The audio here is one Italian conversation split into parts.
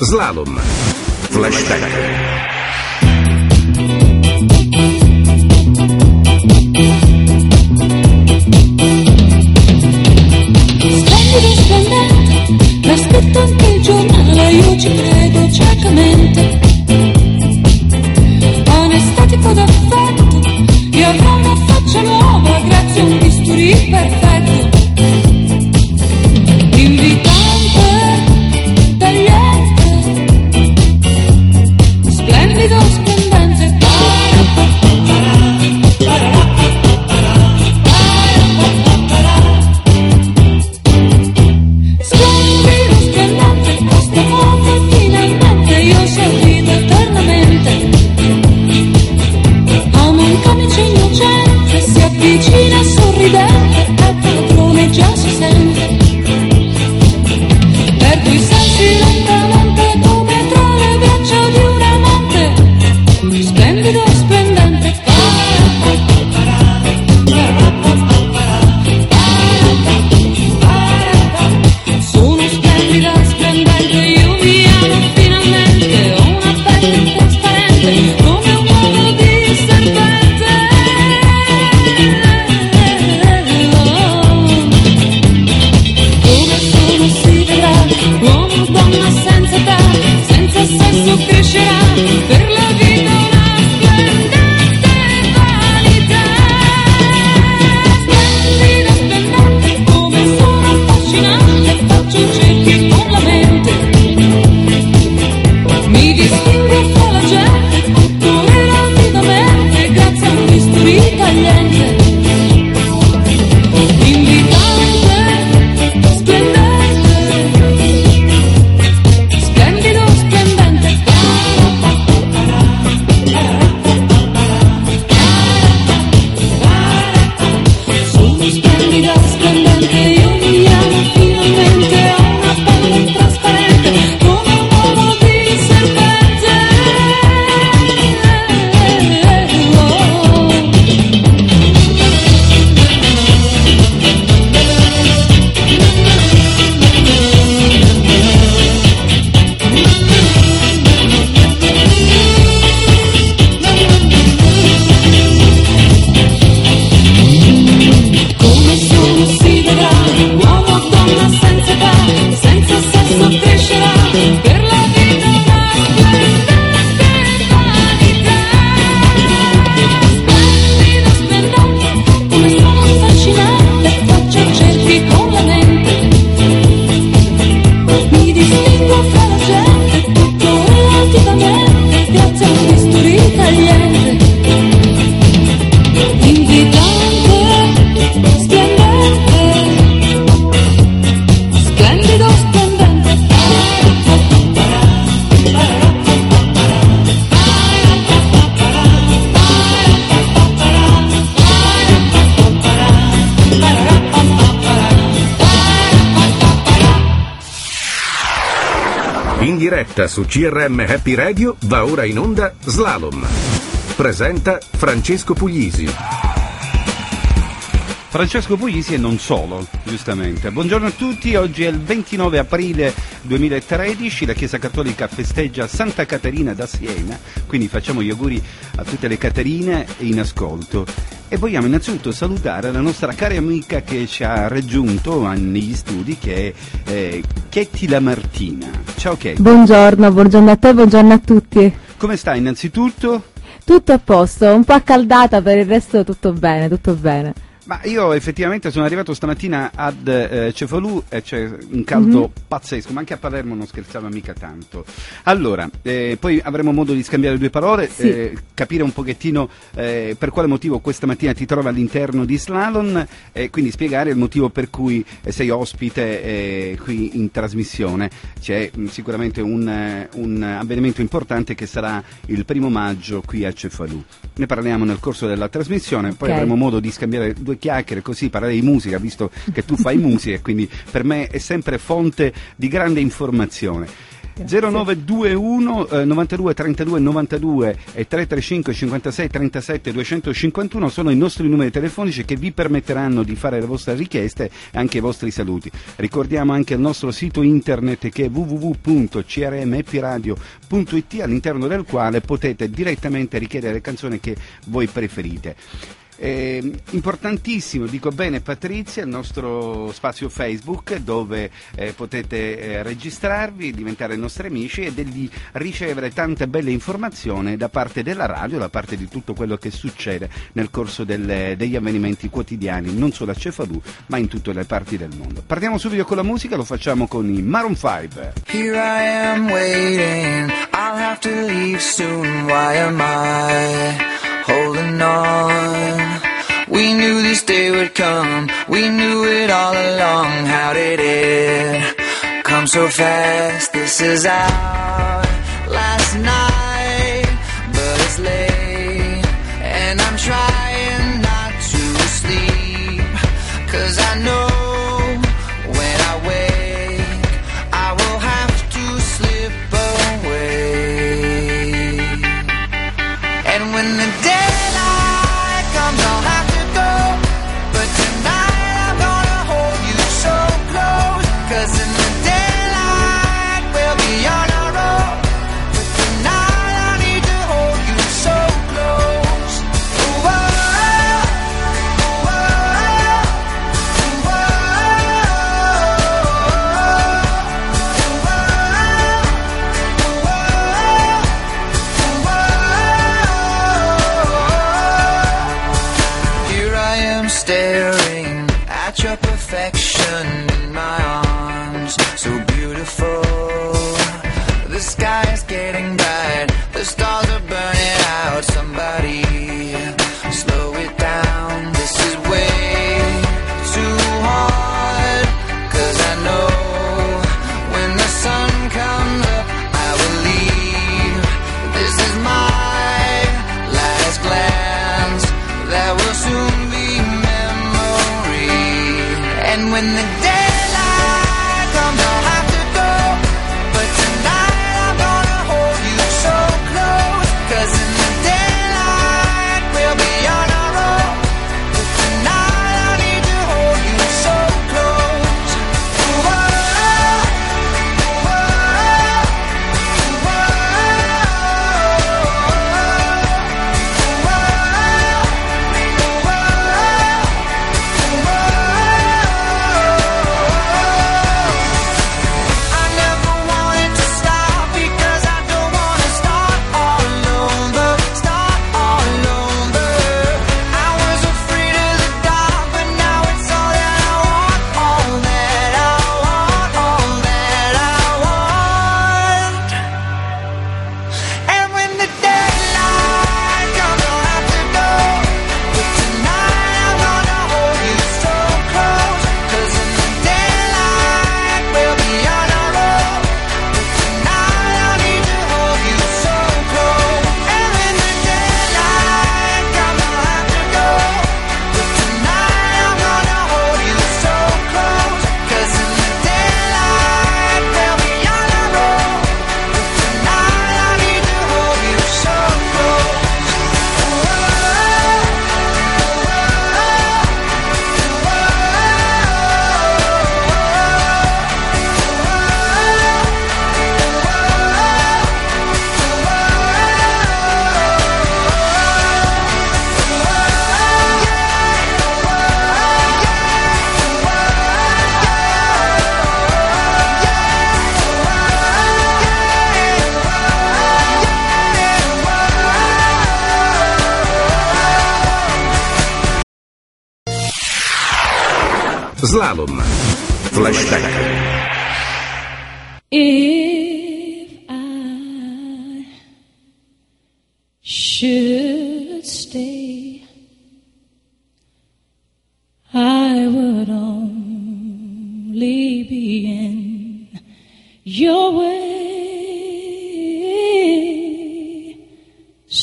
Slalom. Flashback. Scritto anche io ci credo ciecamente. Onestatico d'affetto, diretta su CRM Happy Radio va ora in onda Slalom. Presenta Francesco Puglisi. Francesco Puglisi e non solo, giustamente. Buongiorno a tutti, oggi è il 29 aprile 2013, la Chiesa Cattolica festeggia Santa Caterina da Siena, quindi facciamo gli auguri a tutte le Caterine in ascolto. E vogliamo innanzitutto salutare la nostra cara amica che ci ha raggiunto negli studi, che è eh, Chetti La Martina. Ciao Chetti, Buongiorno, buongiorno a te, buongiorno a tutti. come stai innanzitutto? Tutto a posto, un po' accaldata, per il resto tutto bene, tutto bene. Ma io effettivamente sono arrivato stamattina ad eh, Cefalù e c'è un caldo Mhm. pazzesco, ma anche a Palermo non scherzava mica tanto. Allora, eh, poi avremo modo di scambiare due parole, Sì. eh, capire un pochettino eh, per quale motivo questa mattina ti trovi all'interno di Slalom e quindi spiegare il motivo per cui eh, sei ospite eh, qui in trasmissione. C'è mh, sicuramente un, eh, un avvenimento importante che sarà il primo maggio qui a Cefalù. Ne parliamo nel corso della trasmissione, poi Ok. avremo modo di scambiare due chiacchiere così, parlare di musica, visto che tu fai musica e quindi per me è sempre fonte di grande informazione. Grazie. 0921 eh, 92 32 92 e 335 56 37 251 sono i nostri numeri telefonici che vi permetteranno di fare le vostre richieste e anche i vostri saluti. Ricordiamo anche il nostro sito internet che è www.crmhappyradio.it all'interno del quale potete direttamente richiedere le canzoni che voi preferite. Eh, importantissimo, dico bene Patrizia, il nostro spazio Facebook dove eh, potete eh, registrarvi, diventare nostri amici e di ricevere tante belle informazioni da parte della radio, da parte di tutto quello che succede nel corso delle- degli avvenimenti quotidiani, non solo a Cefalù ma in tutte le parti del mondo. Partiamo subito con la musica, lo facciamo con i Maroon 5. Here I am waiting. I'll have to leave soon. Why am I holding on? We knew this day would come. We knew it all along. How did it come so fast? This is our last night,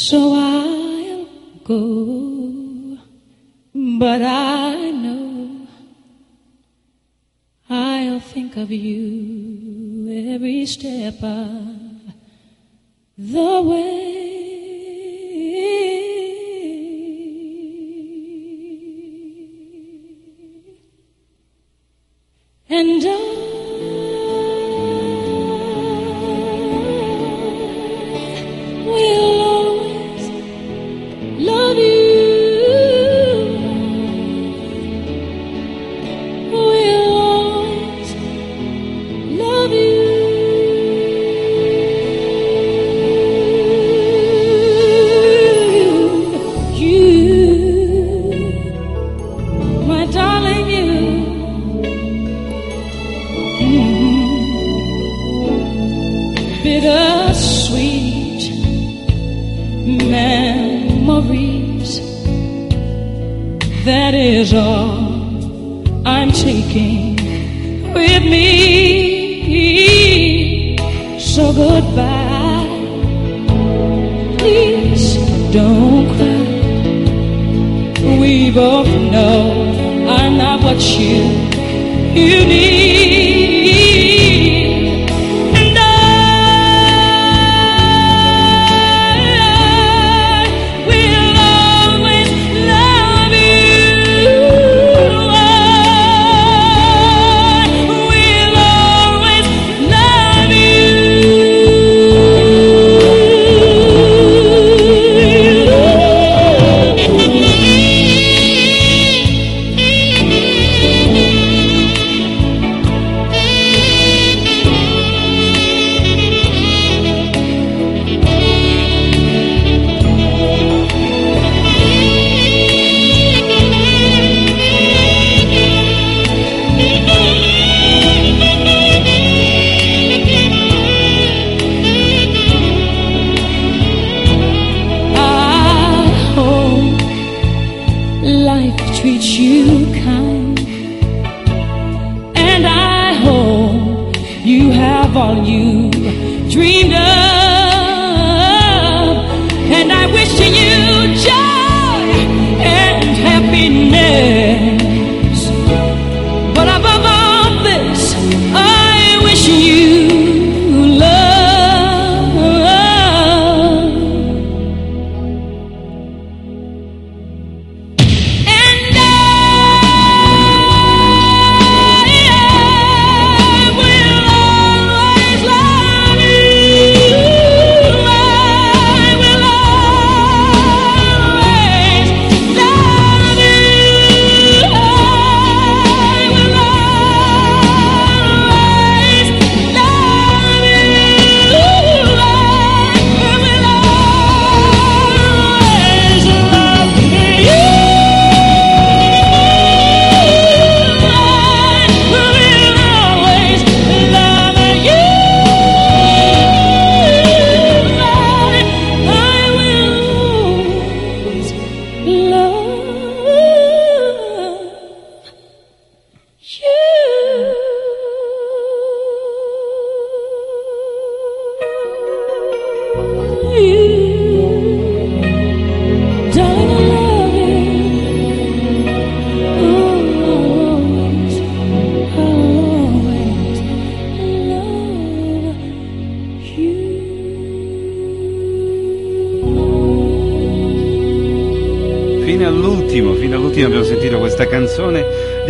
So I'll go, but I know I'll think of you every step of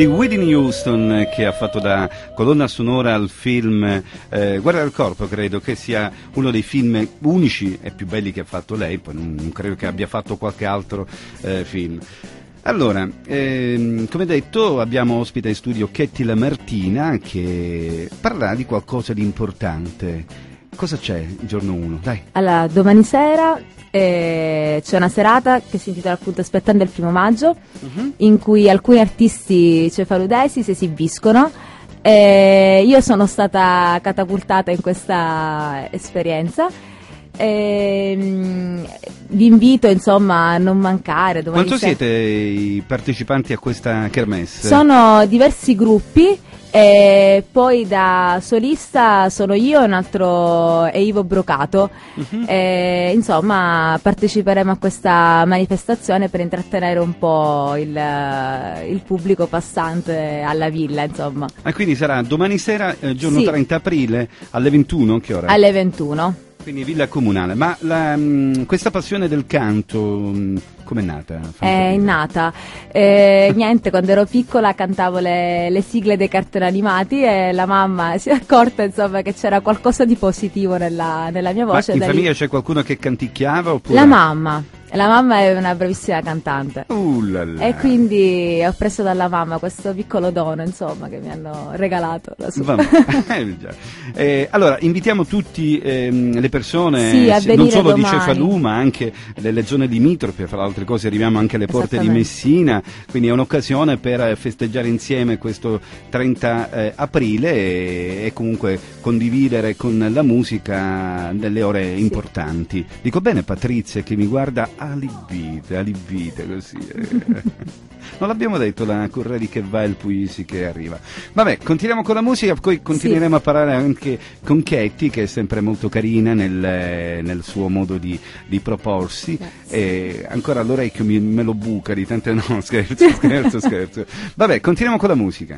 di Whitney Houston che ha fatto da colonna sonora al film eh, Guerra del Corpo, credo che sia uno dei film unici e più belli che ha fatto lei, poi non, non credo che abbia fatto qualche altro eh, film. Allora, ehm, come detto abbiamo ospite in studio Ketty Lamartina che parlerà di qualcosa di importante. Cosa c'è il giorno 1? Dai. Allora, domani sera eh, c'è una serata che si intitola appunto Aspettando il primo maggio, in cui alcuni artisti cefaludesi si esibiscono. Eh, io sono stata catapultata in questa esperienza Ehm, vi invito insomma a non mancare. Quanto sera. siete i partecipanti a questa kermesse? Sono diversi gruppi. E poi da solista sono io e un altro è Ivo Brocato. Mhm. E, insomma, parteciperemo a questa manifestazione per intrattenere un po' il, il pubblico passante alla villa, insomma, Ah, quindi sarà domani sera, eh, giorno Sì. 30 aprile, alle 21, che ora? alle 21. Quindi Villa Comunale. Ma la, mh, questa passione del canto, mh, com'è nata? Fammi È innata. Eh, niente, quando ero piccola cantavo le, le sigle dei cartoni animati e la mamma si è accorta insomma che c'era qualcosa di positivo nella, nella mia Ma voce. in da lì- famiglia c'è qualcuno che canticchiava oppure? La mamma. La mamma è una bravissima cantante. Uh, là là. E quindi ho preso dalla mamma questo piccolo dono, insomma, che mi hanno regalato. eh. Eh, allora, invitiamo tutti ehm, le persone, Sì, sì, non solo di domani. Cefalù, ma anche delle zone limitrofe, fra altre cose arriviamo anche alle porte di. Messina, quindi è un'occasione per festeggiare insieme questo 30 eh, aprile e, e comunque condividere con la musica delle ore importanti. Dico bene Patrizia che mi guarda allibita, allibita così. eh. Non l'abbiamo detto la Corredi che va e il Puisi che arriva. Vabbè, continuiamo con la musica, poi continueremo a parlare anche con Ketty, che è sempre molto carina nel, nel suo modo di, di proporsi. E ancora l'orecchio mi- me lo buca di tante... No, scherzo, scherzo, scherzo. Vabbè, continuiamo con la musica.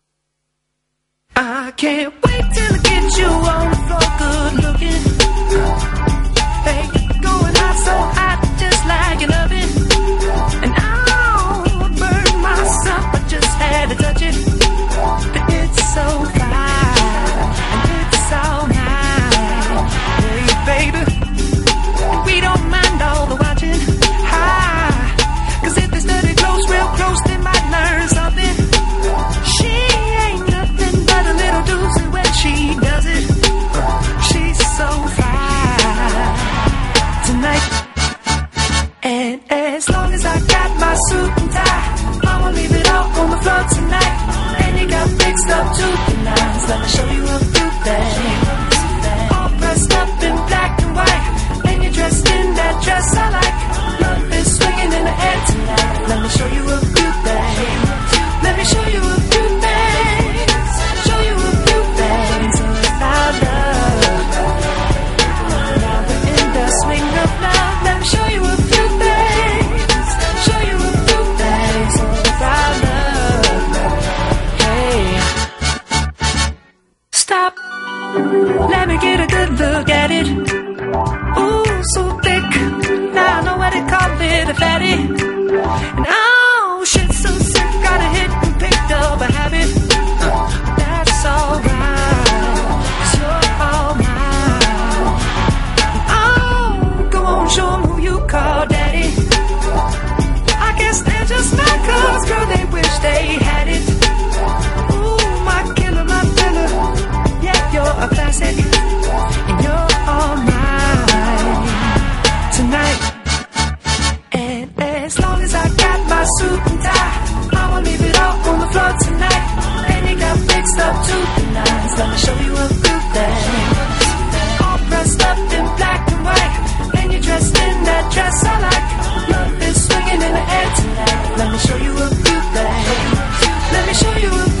I can't wait till I get you on as long as I got my suit and tie, I'ma leave it all on the floor tonight. And you got fixed up to the nines. Let me show you a few things. All dressed up in black and white. And you're dressed in that dress I like. Love is swinging in the air tonight. Let me show you a few things. Let me show you a at it. Ooh, so thick. Now I know what they call it, a fatty. And oh, shit, so sick. Got a hit and picked up a habit. Uh, that's alright. You're all mine. Oh, go on, show who you call daddy. I guess they're just not cause, girl, they wish they had suit and tie, I'ma leave it all on the floor tonight. And you got fixed up to the nines. Let me show you a few things. All dressed up in black and white. And you're dressed in that dress I like. Love is swinging in the air tonight. Let me show you a few things. Let me show you a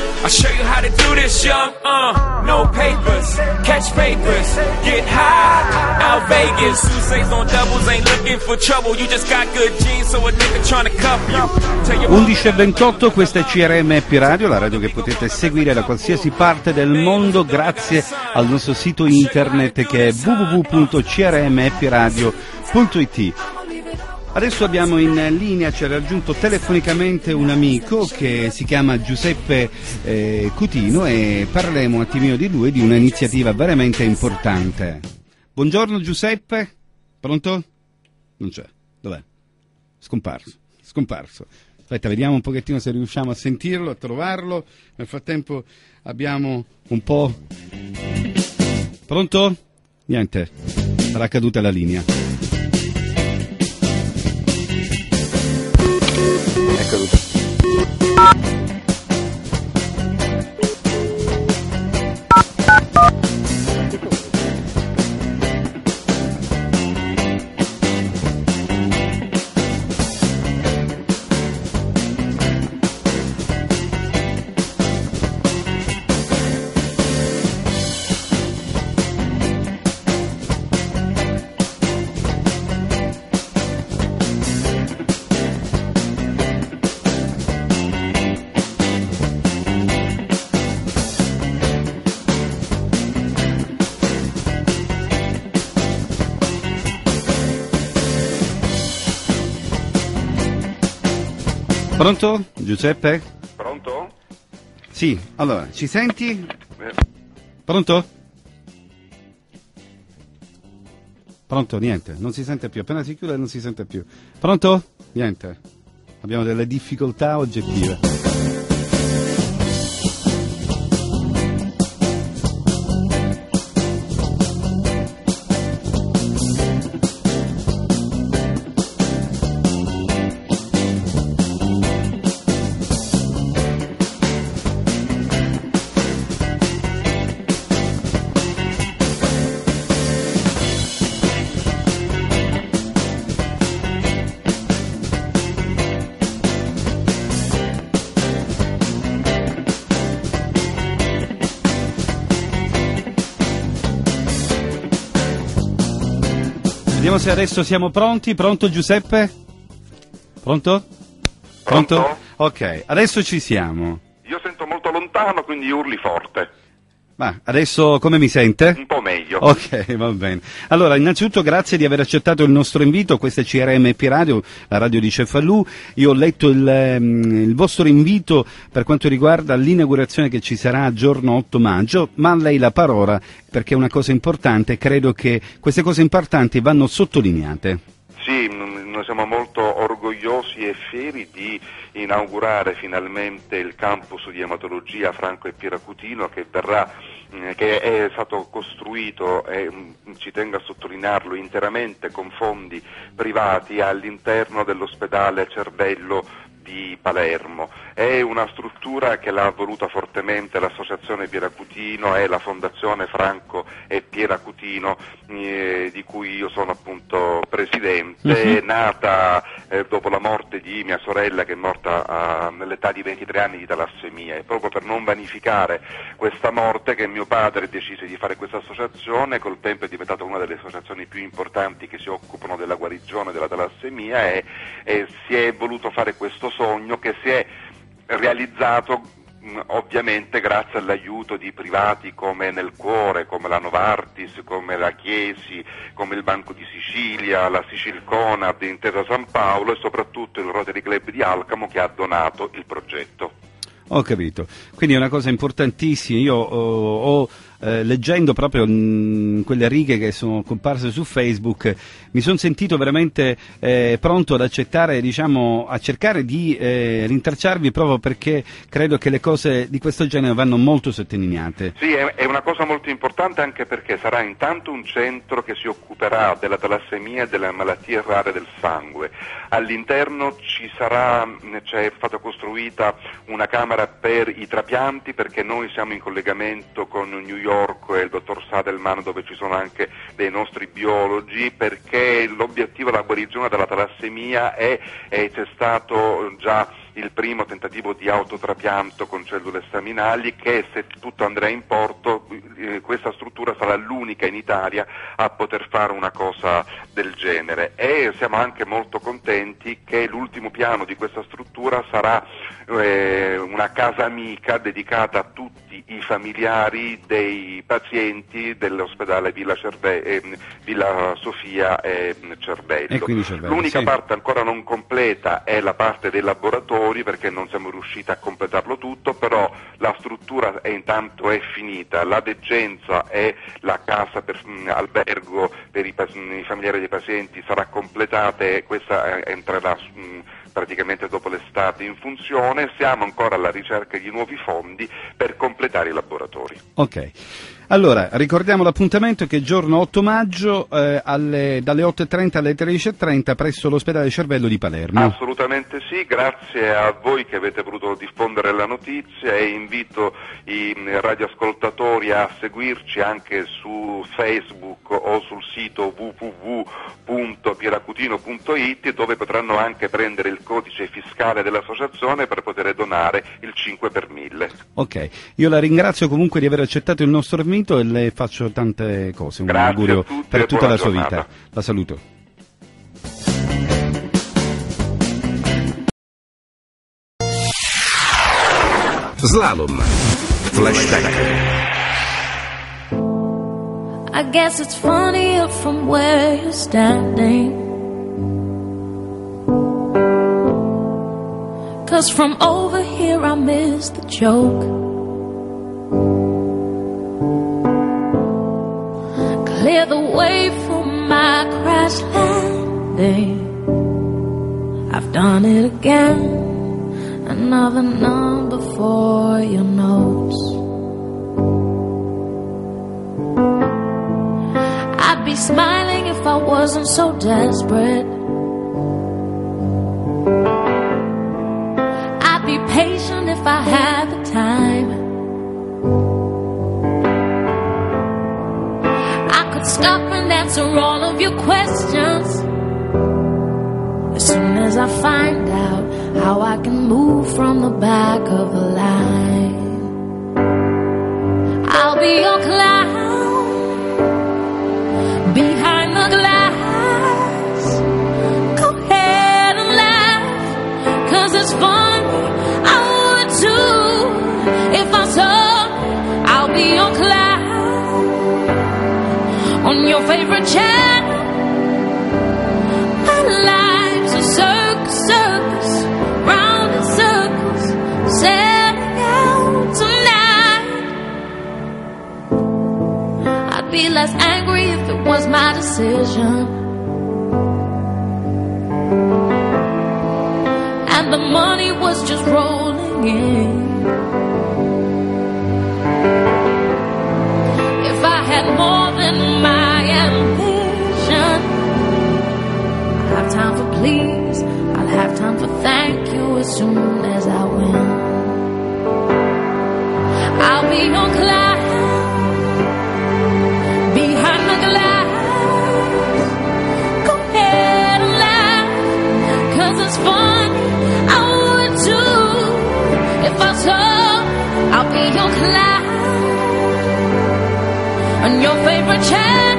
I'll show you how to do this, young. Uh, no papers, catch papers, get high. Out Vegas, Sousa's on doubles, ain't looking for trouble. You just got good genes, so a nigga trying to cuff you. Tell your 11 e 28, questa è CRM Happy Radio, la radio che potete seguire da qualsiasi parte del mondo grazie al nostro sito internet che è www.crmhappyradio.it. Adesso abbiamo in linea, ci ha raggiunto telefonicamente un amico che si chiama Giuseppe eh, Cutino e parleremo un attimino di lui, di un'iniziativa veramente importante. Buongiorno Giuseppe, pronto? Non c'è, dov'è? Scomparso, scomparso. Aspetta, vediamo un pochettino se riusciamo a sentirlo, a trovarlo. Nel frattempo abbiamo un po'... Pronto? Niente, sarà caduta la linea. È Pronto? Giuseppe? Pronto? Sì, allora, ci senti? Pronto? Pronto? Niente, non si sente più. Appena si chiude non si sente più. Pronto? Niente. Abbiamo delle difficoltà oggettive. Vediamo se adesso siamo pronti. Pronto Giuseppe? Pronto? Pronto? Ok, adesso ci siamo. Io sento molto lontano, quindi urli forte. Ma adesso come mi sente? Un po' meglio. Ok, va bene. Allora, innanzitutto grazie di aver accettato il nostro invito, questa è CRMP Radio, la radio di Cefalù. Io ho letto il, ehm, il vostro invito per quanto riguarda l'inaugurazione che ci sarà giorno 8 maggio, ma a lei la parola perché è una cosa importante, credo che queste cose importanti vanno sottolineate. Sì, noi siamo molto orgogliosi e fieri di inaugurare finalmente il campus di ematologia Franco e Pieracutino che verrà mm, che è stato costruito e mm, ci tengo a sottolinearlo interamente con fondi privati all'interno dell'ospedale Cervello di Palermo. È una struttura che l'ha voluta fortemente l'Associazione Pieracutino e la Fondazione Franco e Pieracutino eh, di cui io sono appunto presidente, è nata eh, dopo la morte di mia sorella che è morta ah, nell'età di 23 anni di talassemia e proprio per non vanificare questa morte che mio padre decise di fare questa associazione, col tempo è diventata una delle associazioni più importanti che si occupano della guarigione della talassemia e, e si è voluto fare questo sogno che si è realizzato mh, ovviamente grazie all'aiuto di privati come Nel Cuore, come la Novartis, come la Chiesi, come il Banco di Sicilia, la Sicilcona di Intesa San Paolo e soprattutto il Rotary Club di Alcamo che ha donato il progetto. Ho capito. Quindi è una cosa importantissima. Io oh, ho eh, leggendo proprio mm, quelle righe che sono comparse su Facebook, mi sono sentito veramente eh, pronto ad accettare, diciamo, a cercare di eh, rintracciarvi proprio perché credo che le cose di questo genere vanno molto sottolineate. Sì, è, è una cosa molto importante anche perché sarà intanto un centro che si occuperà della talassemia e delle malattie rare del sangue. All'interno ci sarà, mh, c'è stata costruita una camera per i trapianti perché noi siamo in collegamento con New York e il dottor Sadelman dove ci sono anche dei nostri biologi perché l'obiettivo della guarigione della talassemia è, e c'è stato già il primo tentativo di autotrapianto con cellule staminali che se tutto andrà in porto eh, questa struttura sarà l'unica in Italia a poter fare una cosa del genere e siamo anche molto contenti che l'ultimo piano di questa struttura sarà eh, una casa amica dedicata a tutti i familiari dei pazienti dell'ospedale Villa, Cerve- eh, Villa Sofia e mm, Cervello. E Cervello, L'unica sì. parte ancora non completa è la parte dei laboratori perché non siamo riusciti a completarlo tutto, però la struttura è intanto è finita, la degenza e la casa per mh, albergo per i, i familiari dei pazienti sarà completata e questa eh, entrerà mh, praticamente dopo l'estate in funzione, siamo ancora alla ricerca di nuovi fondi per completare i laboratori. Ok. Allora, ricordiamo l'appuntamento che è giorno 8 maggio eh, alle- dalle 8.30 alle 13.30 presso l'ospedale Cervello di Palermo. Assolutamente sì, grazie a voi che avete voluto diffondere la notizia e invito i mh, radioascoltatori a seguirci anche su Facebook o sul sito www.piracutino.it dove potranno anche prendere il codice fiscale dell'associazione per poter donare il 5 per 1000. Ok, io la ringrazio comunque di aver accettato il nostro invito e le faccio tante cose. Un Grazie augurio per tutta la sua giornata. vita. La saluto. Slalom. Flashback. I guess it's funnier from where you're standing. Cause from over here I miss the joke. Clear the way for my crash landing. I've done it again. Another number for your notes. I'd be smiling if I wasn't so desperate. I'd be patient if I had the time. Stop and answer all of your questions. As soon as I find out how I can move from the back of the line, I'll be your clown behind the glass. Go ahead and laugh, cause it's funny. Circus, circus, round in circles, setting out tonight. I'd be less angry if it was my decision. And the money was just rolling in. If I had more than time for please. I'll have time for thank you as soon as I win. I'll be your clown behind the glass. Go ahead and laugh, cause it's funny. I would too. If I saw, I'll be your clown on your favorite channel.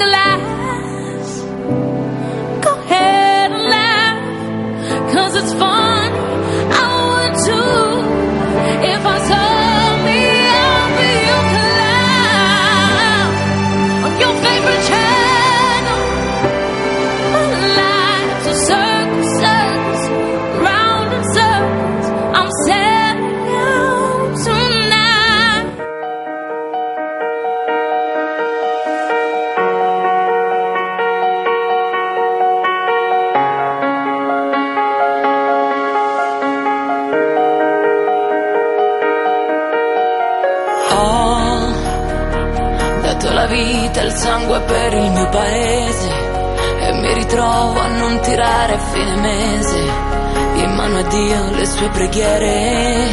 The light. Sue preghiere.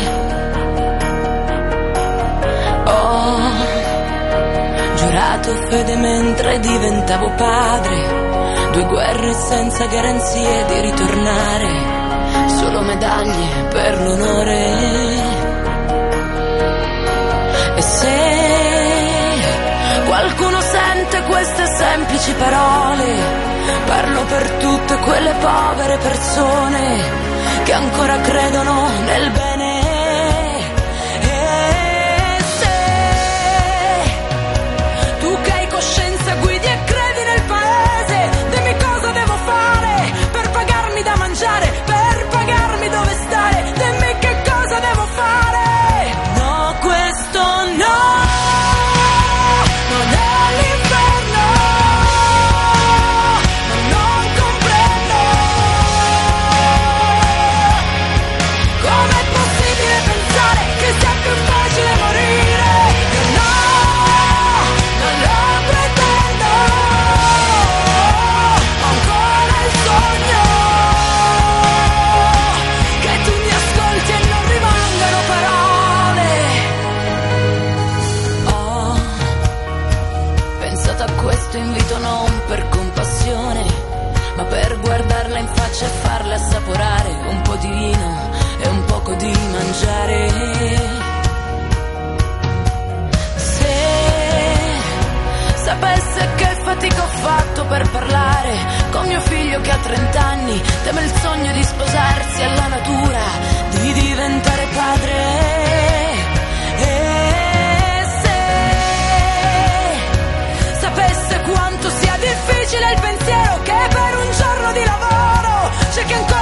Ho giurato fede mentre diventavo padre, due guerre senza garanzie di ritornare, solo medaglie per l'onore. E se qualcuno sente queste semplici parole, parlo per tutte quelle povere persone che ancora credono nel bene. Per parlare con mio figlio che ha 30 anni, teme il sogno di sposarsi alla natura, di diventare padre. E se sapesse quanto sia difficile il pensiero che per un giorno di lavoro c'è chi ancora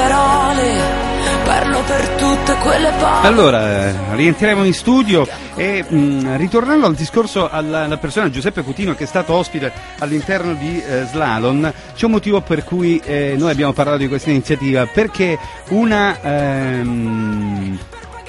parole, parlo per tutte quelle parole. Allora, rientriamo in studio e mh, ritornando al discorso alla, alla persona Giuseppe Cutino che è stato ospite all'interno di eh, Slalom, c'è un motivo per cui eh, noi abbiamo parlato di questa iniziativa, perché una... ehm,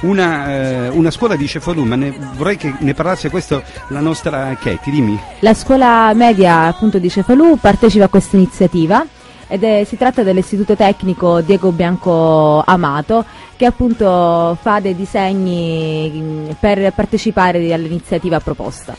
una, eh, una scuola di Cefalù, ma ne- vorrei che ne parlasse questo la nostra Katie, dimmi. La scuola media appunto di Cefalù partecipa a questa iniziativa ed è- si tratta dell'istituto tecnico Diego Bianco Amato che appunto fa dei disegni mh, per partecipare all'iniziativa proposta.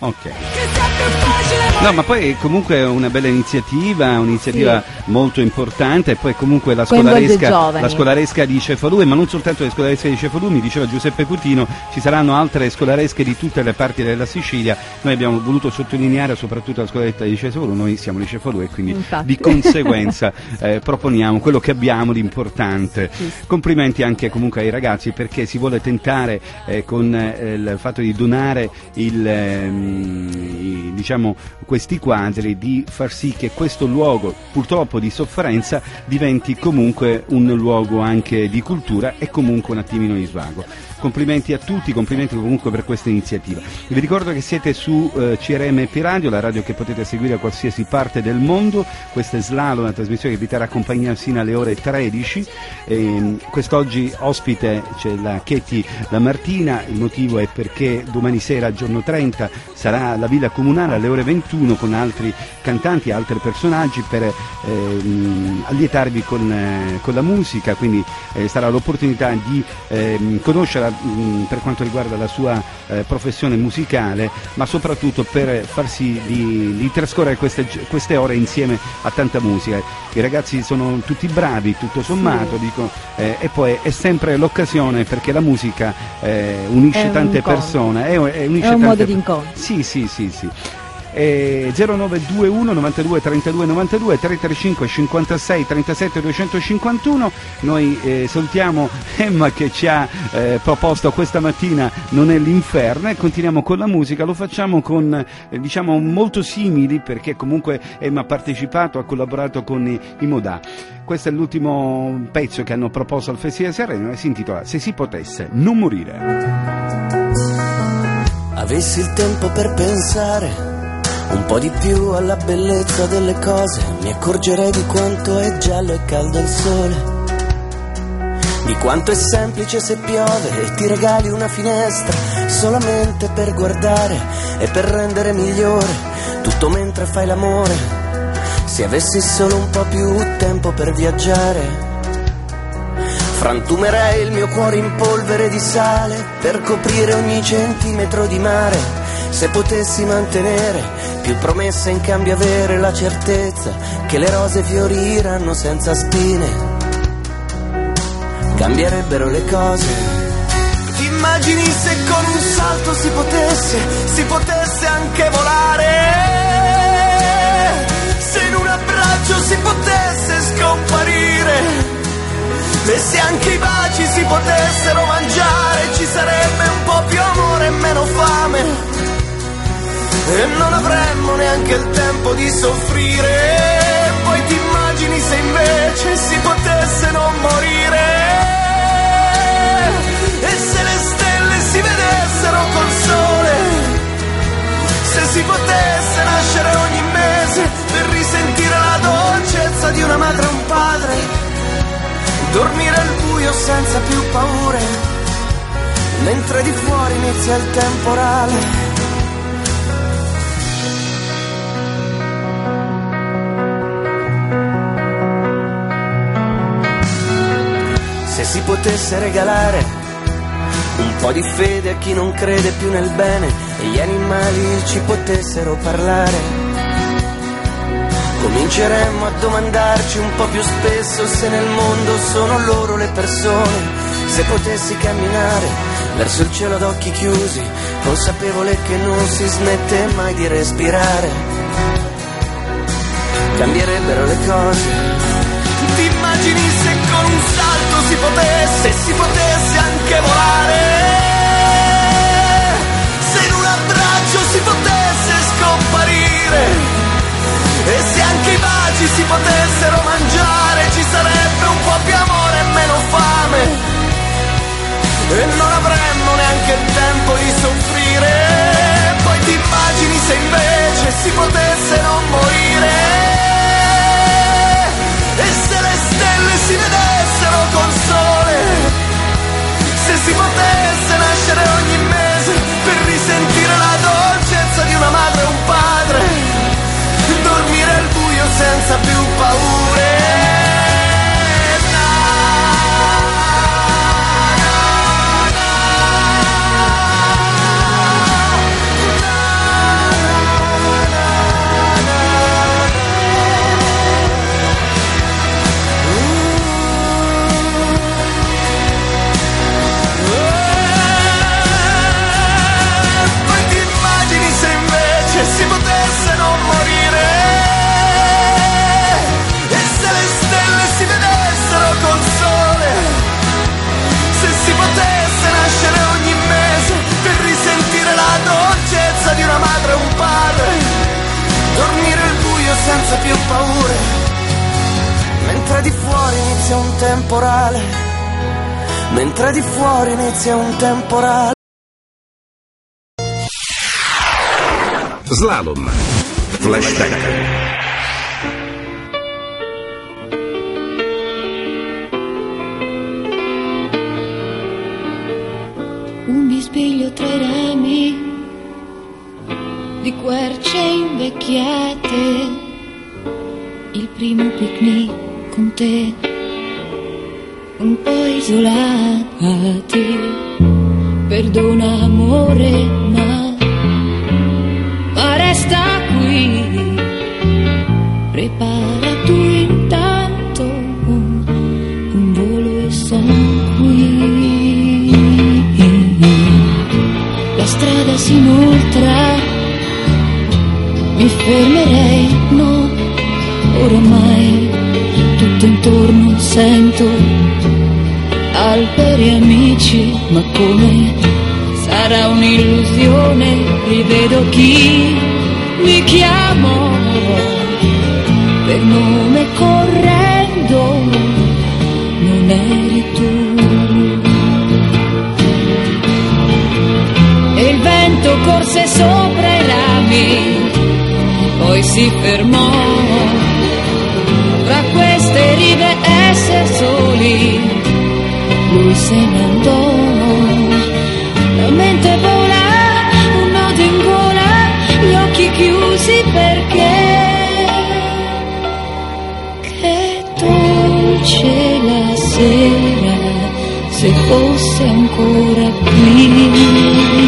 Ok. No, ma poi comunque è una bella iniziativa, un'iniziativa molto importante e poi comunque la scolaresca, la scolaresca di Cefalù, ma non soltanto le scolaresche di Cefalù, mi diceva Giuseppe Cutino, ci saranno altre scolaresche di tutte le parti della Sicilia. Noi abbiamo voluto sottolineare soprattutto la scolaretta di Cefalù, noi siamo di Cefalù e quindi Infatti. di conseguenza eh, proponiamo quello che abbiamo di importante. Complimenti anche comunque ai ragazzi perché si vuole tentare eh, con eh, il fatto di donare il, ehm, diciamo, questi quadri di far sì che questo luogo purtroppo di sofferenza diventi comunque un luogo anche di cultura e comunque un attimino di svago. Complimenti a tutti, complimenti comunque per questa iniziativa. Vi ricordo che siete su eh, CRM P Radio, la radio che potete seguire a qualsiasi parte del mondo. Questa è Slalom, una trasmissione che vi terrà compagnia fino alle ore 13. Ehm, quest'oggi ospite c'è la Chetti La Martina, il motivo è perché domani sera, giorno 30, sarà alla Villa Comunale alle ore 21 con altri cantanti, altri personaggi per ehm, allietarvi con, eh, con la musica, quindi eh, sarà l'opportunità di ehm, conoscerla mh, per quanto riguarda la sua eh, professione musicale, ma soprattutto per far sì di, di trascorrere queste, queste ore insieme a tanta musica. I ragazzi sono tutti bravi, tutto sommato, dico, eh, e poi è sempre l'occasione perché la musica eh, unisce tante incontro. persone. È, è È un tante modo di incontro. Sì, sì, sì, sì. Eh, 0921 92 32 92 335 56 37 251 noi eh, salutiamo Emma che ci ha eh, proposto questa mattina Non è l'inferno e continuiamo con la musica. Lo facciamo con eh, diciamo molto simili perché comunque Emma ha partecipato ha collaborato con i, i Modà questo è l'ultimo pezzo che hanno proposto al Festival Sanremo e si intitola Se si potesse non morire. Avessi il tempo per pensare un po' di più alla bellezza delle cose, mi accorgerei di quanto è giallo e caldo il sole. Di quanto è semplice se piove e ti regali una finestra solamente per guardare e per rendere migliore tutto mentre fai l'amore. Se avessi solo un po' più tempo per viaggiare, Frantumerei il mio cuore in polvere di sale per coprire ogni centimetro di mare. Se potessi mantenere più promesse in cambio avere la certezza che le rose fioriranno senza spine, cambierebbero le cose. Ti immagini se con un salto si potesse, si potesse anche volare? Se in un abbraccio si potesse scomparire? E se anche i baci si potessero mangiare ci sarebbe un po' più amore e meno fame. E non avremmo neanche il tempo di soffrire. Poi ti immagini se invece si potesse non morire. E se le stelle si vedessero col sole. Se si potesse nascere ogni mese per risentire la dolcezza di una madre e un padre dormire al buio senza più paure, mentre di fuori inizia il temporale. Se si potesse regalare un po' di fede a chi non crede più nel bene e gli animali ci potessero parlare. Cominceremmo a domandarci un po' più spesso se nel mondo sono loro le persone. Se potessi camminare verso il cielo ad occhi chiusi, consapevole che non si smette mai di respirare, cambierebbero le cose. Ti immagini se con un salto si potesse, si potesse anche volare? Invece si senza più paure, mentre di fuori inizia un temporale, mentre di fuori inizia un temporale. Slalom. Flashback. se fosse ancora qui.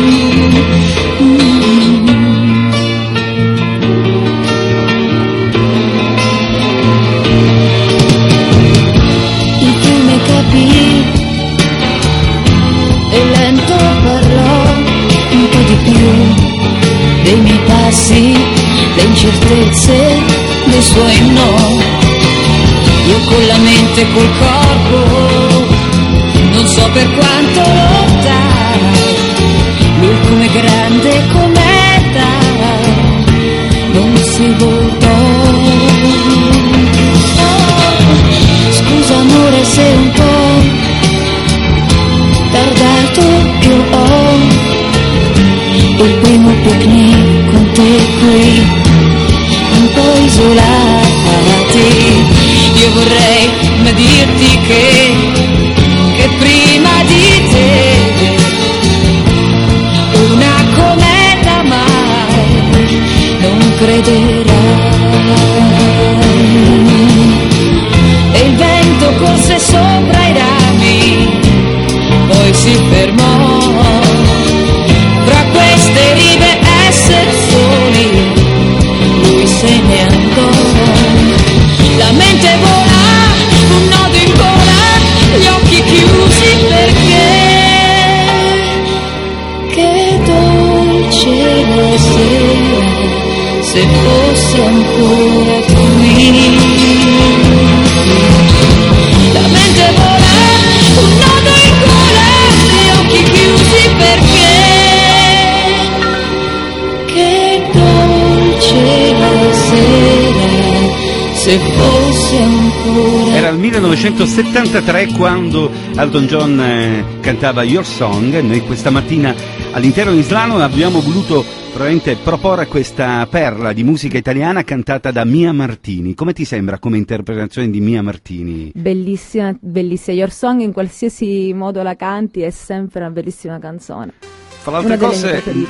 1973 quando Elton John eh, cantava Your Song, noi questa mattina all'interno di Slano abbiamo voluto veramente proporre questa perla di musica italiana cantata da Mia Martini. Come ti sembra come interpretazione di Mia Martini? Bellissima, bellissima. Your Song in qualsiasi modo la canti è sempre una bellissima canzone. Fra altre,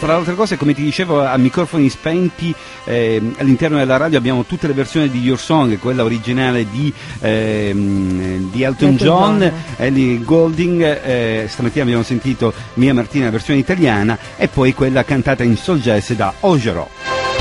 altre, cose, come ti dicevo, a microfoni spenti eh, all'interno della radio abbiamo tutte le versioni di Your Song, quella originale di, eh, di Elton, Elton John, John, Ellie Golding, eh, stamattina abbiamo sentito Mia Martina, versione italiana, e poi quella cantata in soul jazz da Ogero.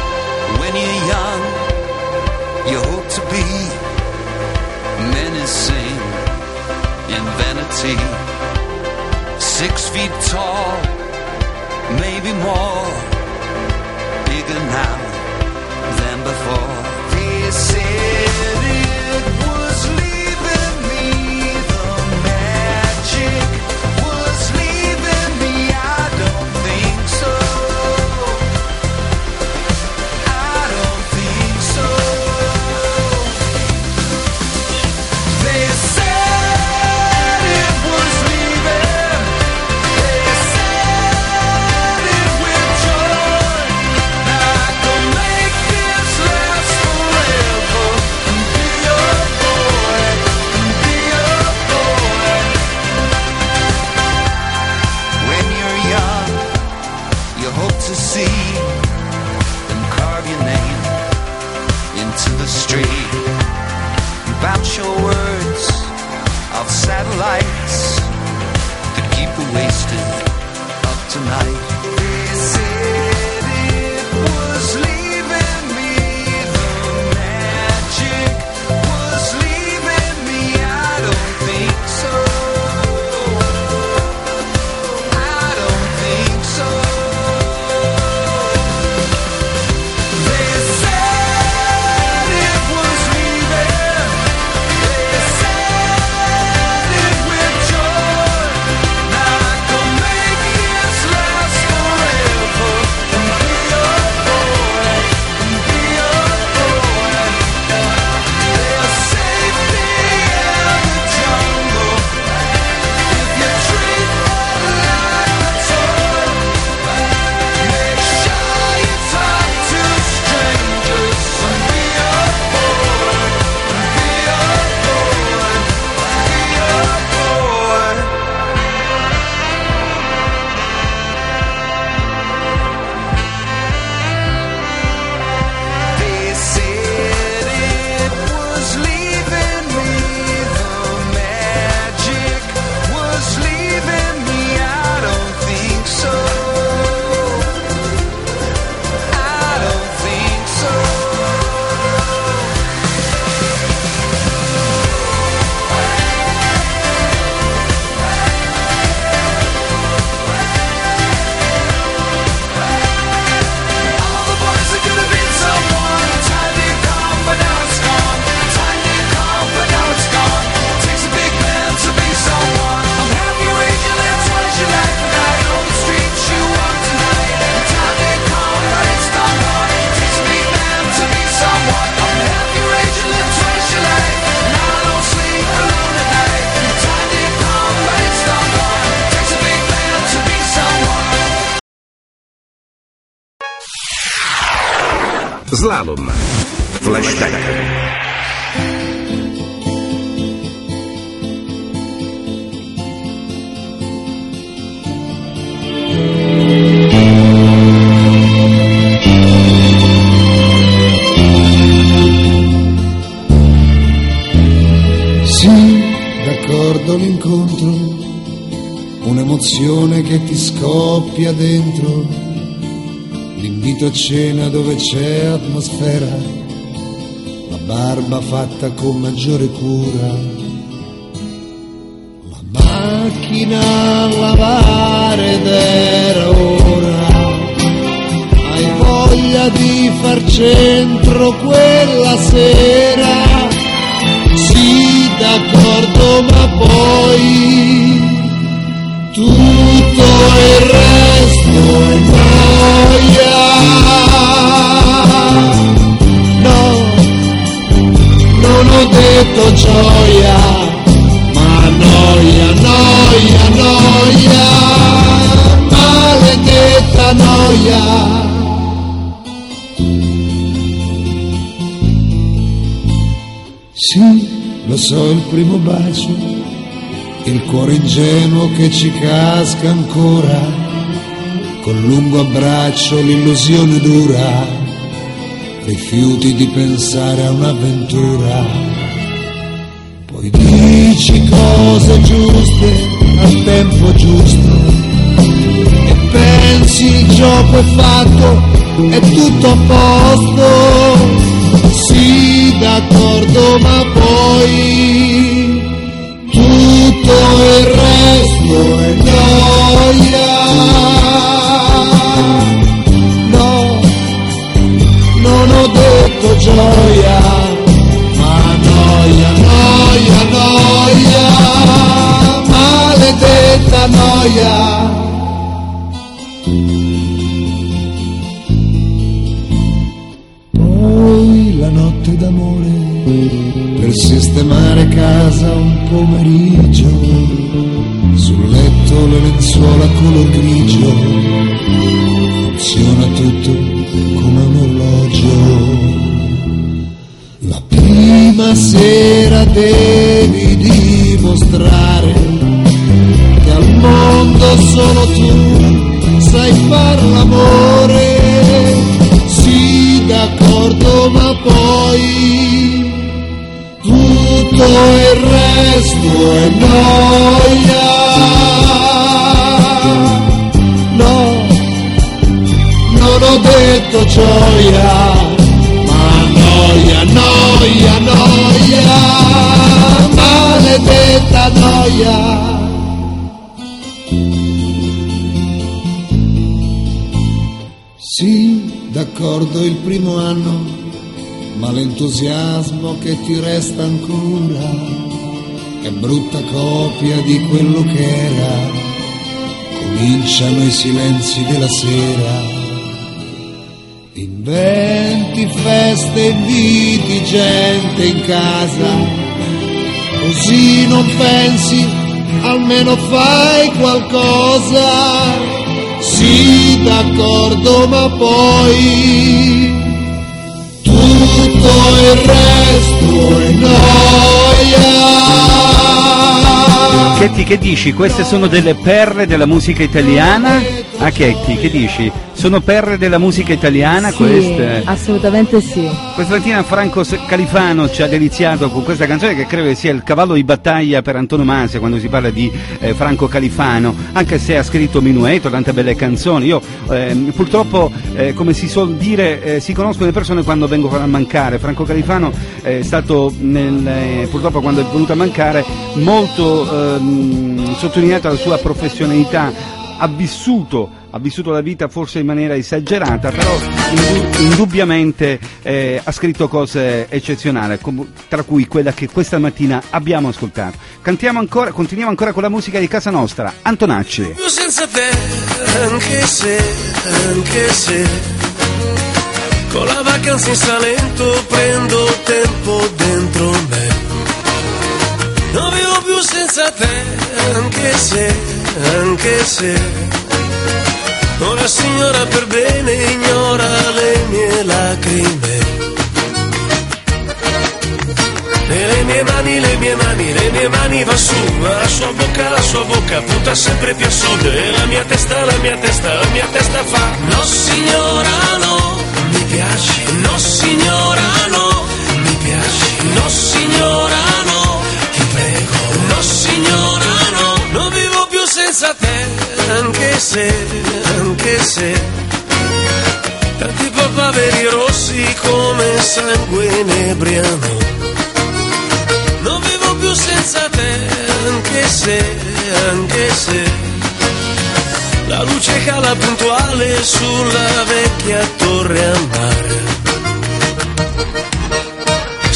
Slalom. Flashback. L'incontro, un'emozione che ti scoppia dentro, cena dove c'è atmosfera, la barba fatta con maggiore cura, la macchina a lavare ed era ora, hai voglia di far centro quella sera sì, d'accordo, ma poi tutto il resto è noia. Detto gioia, ma noia, noia, noia, maledetta noia. Sì, lo so il primo bacio, il cuore ingenuo che ci casca ancora, col lungo abbraccio l'illusione dura, rifiuti di pensare a un'avventura. Poi dici cose giuste al tempo giusto e pensi il gioco è fatto, è tutto a posto. Sì, d'accordo, ma poi tutto il resto è noia. No, non ho detto gioia, noia. Poi la notte d'amore per sistemare casa un pomeriggio sul letto le lenzuola color grigio funziona tutto come un orologio la prima sera solo tu sai far l'amore sì d'accordo ma poi tutto il resto è noia. No, non ho detto gioia, ma noia, noia, noia, maledetta noia. Sì, d'accordo il primo anno, ma l'entusiasmo che ti resta ancora è brutta copia di quello che era. Cominciano i silenzi della sera. Inventi feste, inviti gente in casa, così non pensi, almeno fai qualcosa. D'accordo, ma poi tutto il resto è noia. Chetti, che dici? Queste sono delle perle della musica italiana? Ah, Chetti, che dici? Sono perle della musica italiana Sì, queste? assolutamente sì. Questa mattina Franco Califano ci ha deliziato con questa canzone che credo sia il cavallo di battaglia per antonomasia quando si parla di eh, Franco Califano, anche se ha scritto Minueto, tante belle canzoni. Io ehm, purtroppo, eh, come si suol dire, eh, si conoscono le persone quando vengono a mancare. Franco Califano è stato, nel, eh, purtroppo quando è venuto a mancare, molto ehm, sottolineata la sua professionalità ha vissuto, ha vissuto la vita forse in maniera esagerata, però indu- indubbiamente eh, ha scritto cose eccezionali, tra cui quella che questa mattina abbiamo ascoltato. Cantiamo ancora, continuiamo ancora con la musica di casa nostra, Antonacci. più senza te, anche se, anche se con la vacanza in Salento prendo tempo dentro me. Non vivo più senza te, anche se, anche se una signora per bene ignora le mie lacrime. E le mie mani, le mie mani, le mie mani va su, la sua bocca, la sua bocca punta sempre più a sud. E la mia testa, la mia testa, la mia testa fa No signora no, mi piaci, no signora no, mi piaci, no signora no, ti prego, no signora senza te, anche se, anche se tanti papaveri rossi come sangue inebriano. Non vivo più senza te, anche se, anche se la luce cala puntuale sulla vecchia torre a mare.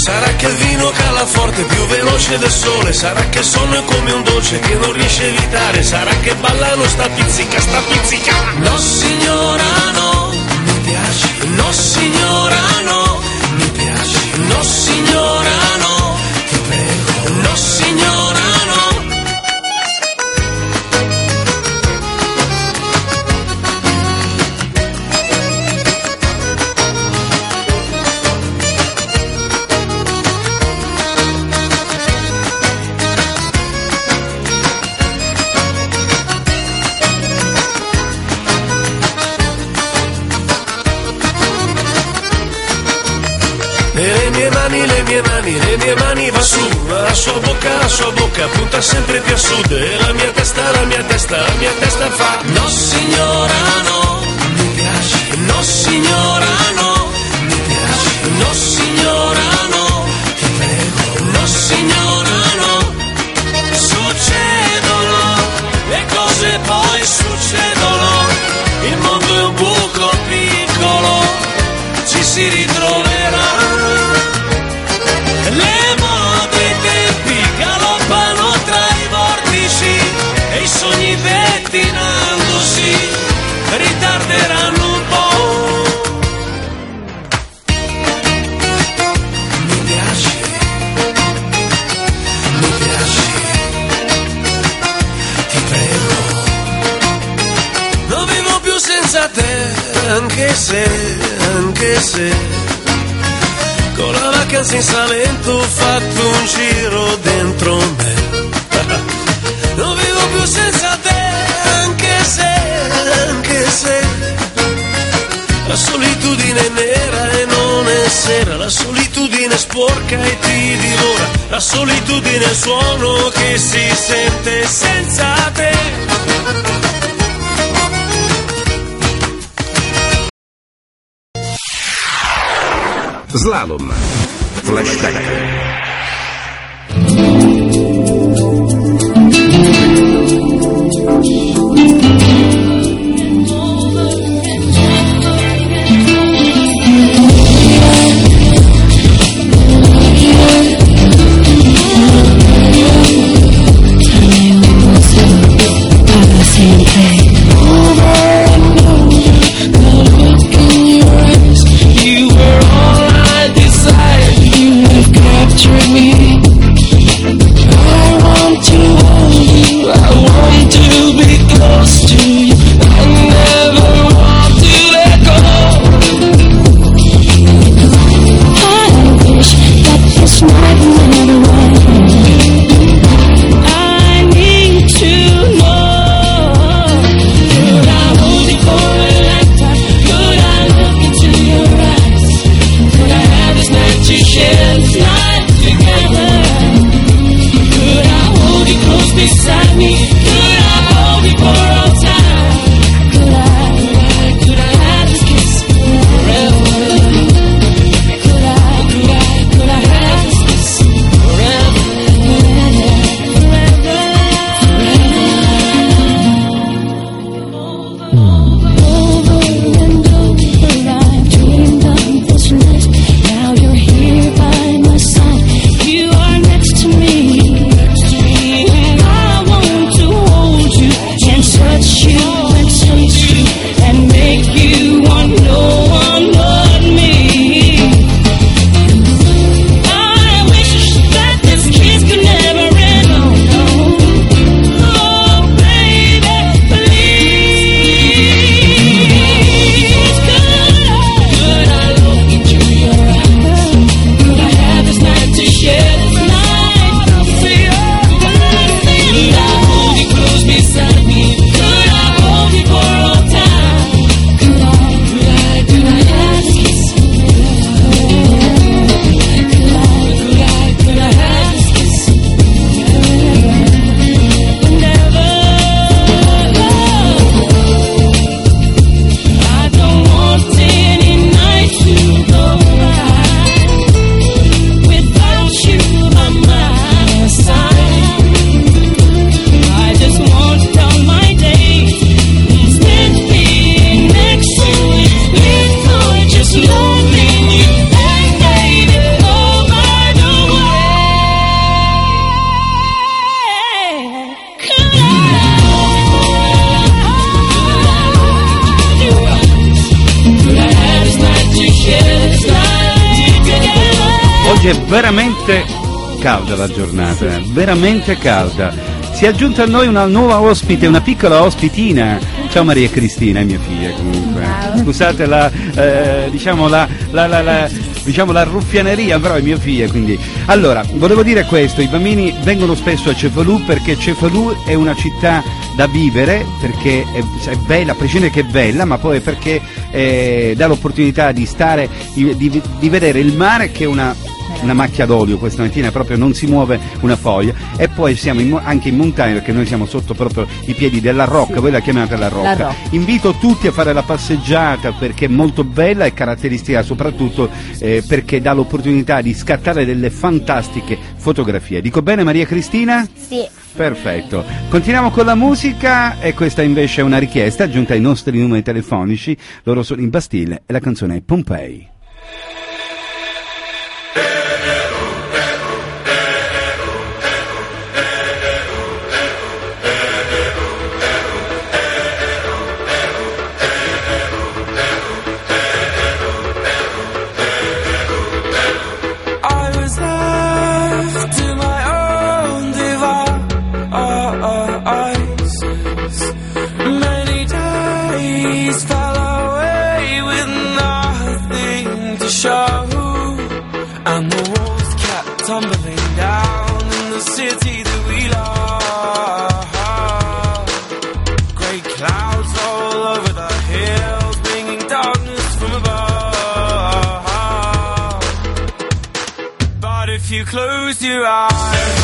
Sarà che il vino cala forte, più veloce del sole, sarà che il sonno è come un dolce che non riesce a evitare, sarà che ballano sta pizzica, sta pizzica. No signora no, mi piaci, no signora no, mi piaci, no signora no, mie mani, le mie mani va su, la sua bocca, la sua bocca punta sempre più a sud. E la mia testa, la mia testa, la mia testa fa No signora no, mi piaci, no signora no, mi piaci, no signora no, ti prego, no signora no, succedono, le cose poi succedono, vacanza in Salento ho fatto un giro dentro me. Non vivo più senza te, anche se, anche se la solitudine è nera e non è sera, la solitudine è sporca e ti divora, la solitudine è il suono che si sente senza te. Slalom. Flashback. You veramente calda la giornata, veramente calda. Si è aggiunta a noi una nuova ospite, una piccola ospitina. Ciao Maria Cristina, è mia figlia comunque. Scusate la, eh, diciamo la, la- la- la- diciamo la ruffianeria, però è mia figlia, quindi. Allora, volevo dire questo, i bambini vengono spesso a Cefalù perché Cefalù è una città da vivere, perché è, è bella, a prescindere che è bella, ma poi perché eh, dà l'opportunità di stare, di, di- di vedere il mare che è una una macchia d'olio questa mattina proprio non si muove una foglia e poi siamo in anche in montagna perché noi siamo sotto proprio i piedi della rocca voi la chiamate la rocca. rocca. invito tutti a fare la passeggiata perché è molto bella e caratteristica soprattutto eh, perché dà l'opportunità di scattare delle fantastiche fotografie dico bene Maria Cristina? Sì. Perfetto, continuiamo con la musica e questa invece è una richiesta aggiunta ai nostri numeri telefonici, loro sono in Bastille e la canzone è Pompei. You close your eyes,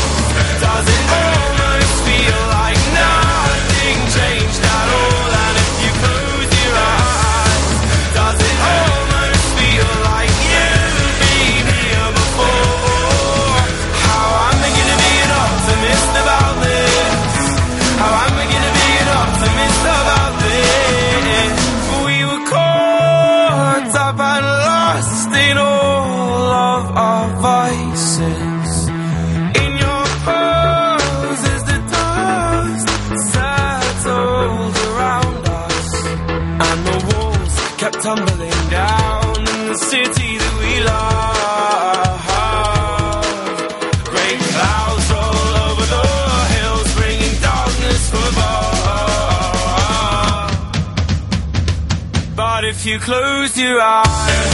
city that we love. Great clouds roll over the hills, bringing darkness above. But if you close your eyes,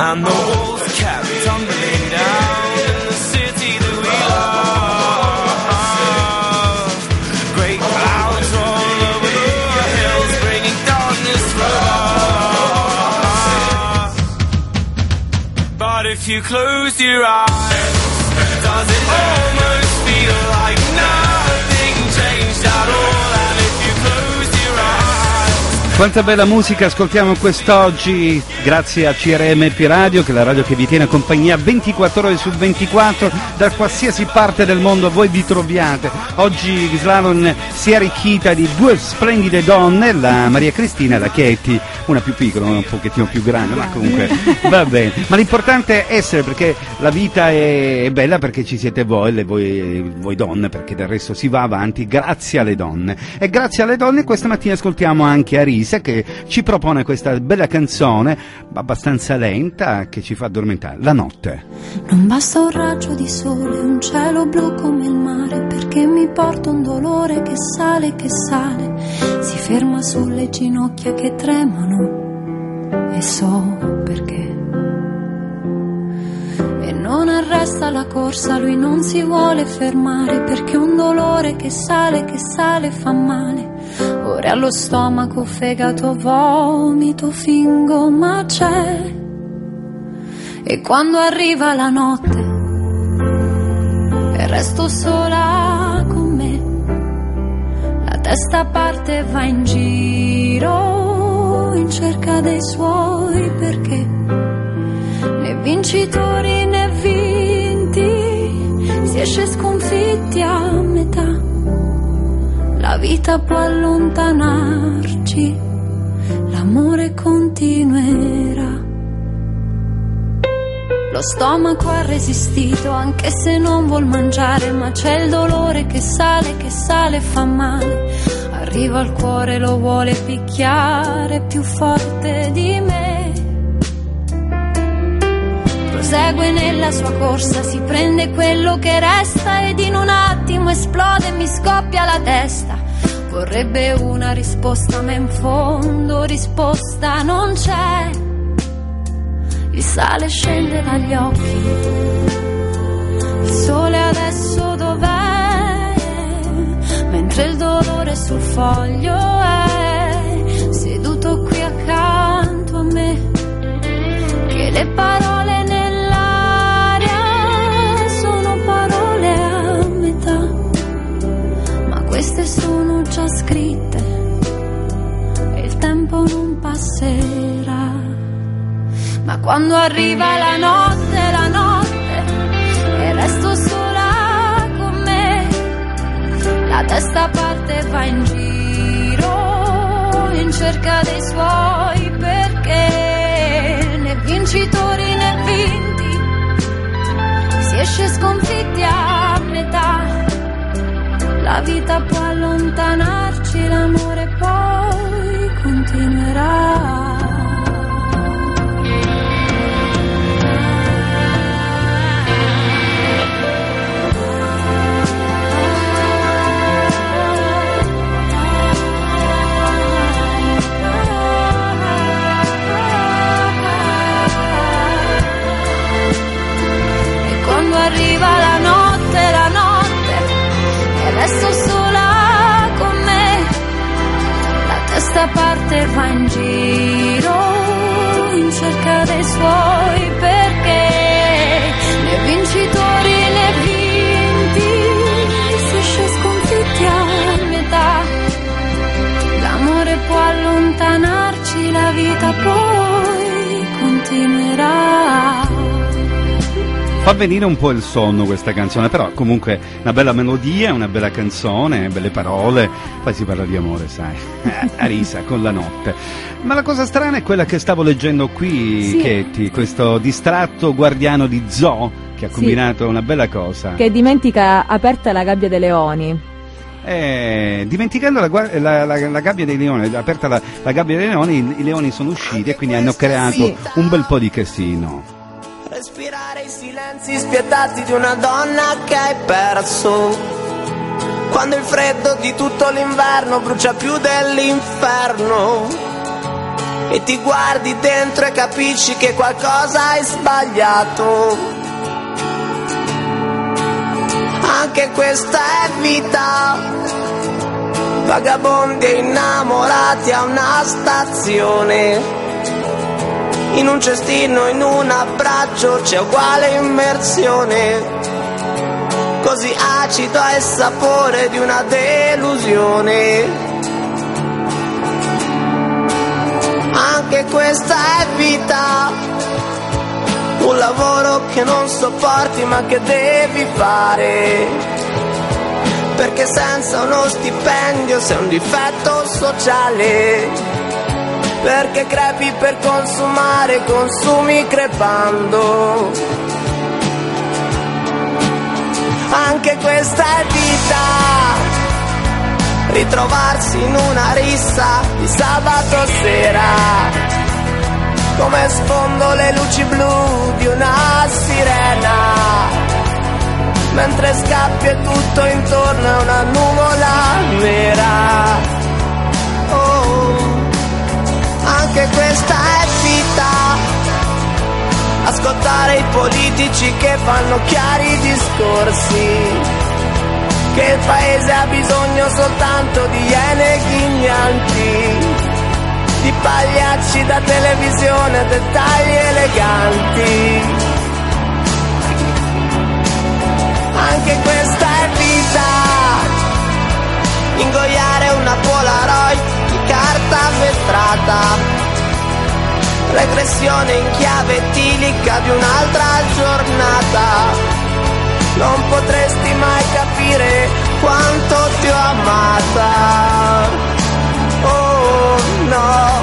And the walls kept tumbling down in the city that we love. Great clouds roll over the hills, bringing darkness from. But if you close your eyes, Quanta bella musica ascoltiamo quest'oggi, grazie a CRMP Radio, che è la radio che vi tiene compagnia 24 ore su 24, da qualsiasi parte del mondo voi vi troviate. Oggi Slalom si è arricchita di due splendide donne, la Maria Cristina e la Katie, una più piccola, una un pochettino più grande, ma comunque va bene. Ma l'importante è essere, perché la vita è, bella perché ci siete voi, le voi, voi donne, perché del resto si va avanti grazie alle donne. E grazie alle donne questa mattina ascoltiamo anche Arisa che ci propone questa bella canzone, abbastanza lenta, che ci fa addormentare. La notte. Non basta un raggio di sole, un cielo blu come il mare, perché mi porta un dolore che sale, che sale, si ferma sulle ginocchia che tremano e so perché. E non arresta la corsa, lui non si vuole fermare, perché un dolore che sale, che sale fa male. Ora allo stomaco, fegato, vomito, fingo, ma c'è. E quando arriva la notte e resto sola con me, la testa parte e va in giro in cerca dei suoi perché né vincitori né vinti si esce sconfitti a metà. La vita può allontanarci, l'amore continuerà. Lo stomaco ha resistito anche se non vuol mangiare, ma c'è il dolore che sale, che sale e fa male. Arriva al cuore, lo vuole picchiare più forte di me. Prosegue nella sua corsa, si prende quello che resta ed in un attimo esplode e mi scoppia la testa. Vorrebbe una risposta, ma in fondo risposta non c'è. Il sale scende dagli occhi. Il sole adesso dov'è? Mentre il dolore sul foglio è seduto qui accanto a me. Che le parole Queste sono già scritte e il tempo non passerà. Ma quando arriva la notte, la notte, e resto sola con me, la testa parte va in giro in cerca dei suoi perché né vincitori né vinti si esce sconfitti a metà. La vita può allontanarci, l'amore poi continuerà. Arriva la testa parte va in giro in cerca dei suoi perché né vincitori né vinti si esce sconfitti a metà. L'amore può allontanarci, la vita poi continuerà. Fa venire un po' il sonno questa canzone, però comunque una bella melodia, una bella canzone, belle parole, poi si parla di amore, sai, a risa con la notte. Ma la cosa strana è quella che stavo leggendo qui, Sì. Questo distratto guardiano di Zoo che ha Sì. combinato una bella cosa. Che dimentica aperta la gabbia dei leoni. Eh, dimenticando la, la- la- la gabbia dei leoni, aperta la, gabbia dei leoni, i, i leoni sono usciti e quindi hanno creato Sì. un bel po' di casino. I silenzi spietati di una donna che hai perso. Quando il freddo di tutto l'inverno brucia più dell'inferno. E ti guardi dentro e capisci che qualcosa hai sbagliato. Anche questa è vita. Vagabondi e innamorati a una stazione. In un cestino, in un abbraccio c'è uguale immersione. Così acido è il sapore di una delusione. Anche questa è vita. Un lavoro che non sopporti ma che devi fare. Perché senza uno stipendio sei un difetto sociale perché crepi per consumare, consumi crepando. Anche questa è vita, ritrovarsi in una rissa di sabato sera, come sfondo le luci blu di una sirena, mentre scappi e tutto intorno è una nuvola nera. Anche questa è vita. Ascoltare i politici che fanno chiari discorsi. Che il paese ha bisogno soltanto di iene ghignanti. Di pagliacci da televisione, dettagli eleganti. Anche questa è vita. Ingoiare una Polaroid di carta vetrata. Regressione in chiave etilica di un'altra giornata. Non potresti mai capire quanto ti ho amata. Oh no,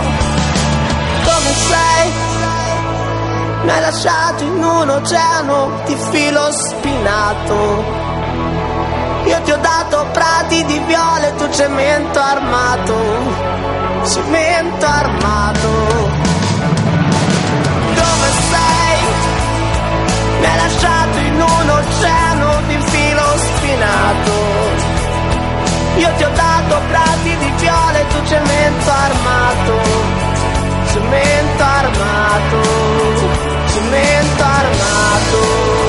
come sei? Mi hai lasciato in un oceano di filo spinato. Io ti ho dato prati di viole, tu cemento armato, cemento armato. Mi hai lasciato in un oceano di filo spinato. Io ti ho dato prati di viole, tu cemento armato, cemento armato, cemento armato.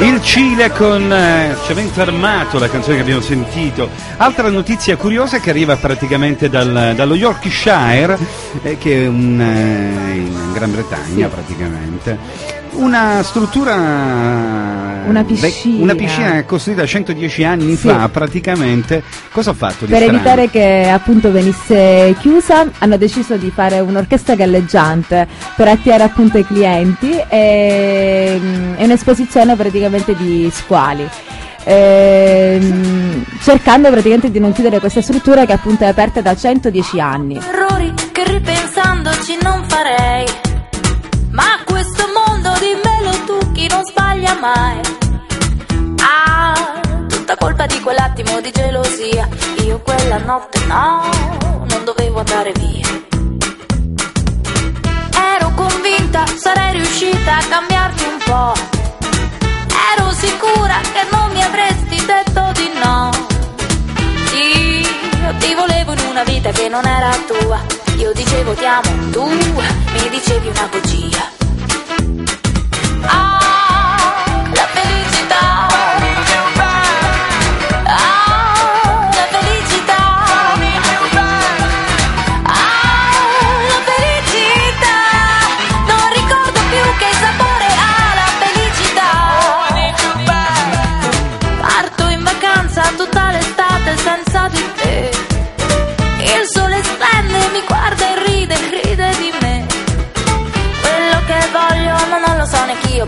Il Cile con eh, Cemento Armato, la canzone che abbiamo sentito. Altra notizia curiosa che arriva praticamente dal- dallo Yorkshire, eh, che è un, eh, in Gran Bretagna praticamente. Una struttura Una Beh, piscina. una piscina costruita 110 anni Sì. fa, praticamente. Cosa ha fatto di Per strano? evitare che appunto venisse chiusa hanno deciso di fare un'orchestra galleggiante per attirare appunto i clienti e mm, è un'esposizione praticamente di squali. Ehm, cercando praticamente di non chiudere questa struttura che appunto è aperta da 110 anni. errori che ripensandoci non farei. Chi non sbaglia mai. Ah, tutta colpa di quell'attimo di gelosia. Io quella notte no, non dovevo andare via. Ero convinta sarei riuscita a cambiarti un po'. Ero sicura che non mi avresti detto di no. Io ti volevo in una vita che non era tua. Io dicevo ti amo, tu mi dicevi una bugia.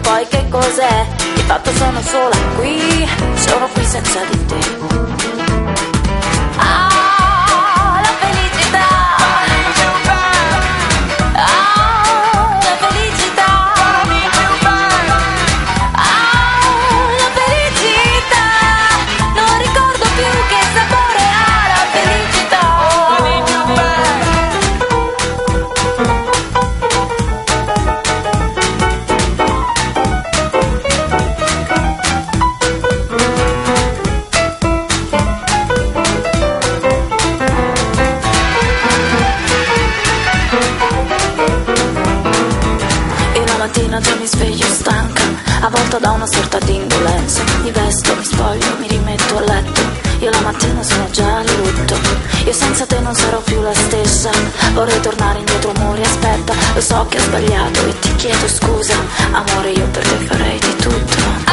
Poi che cos'è. Di fatto sono sola qui, sono qui senza di te. Vorrei tornare indietro, amore, aspetta. Lo so che ho sbagliato e ti chiedo scusa. Amore, io per te farei di tutto.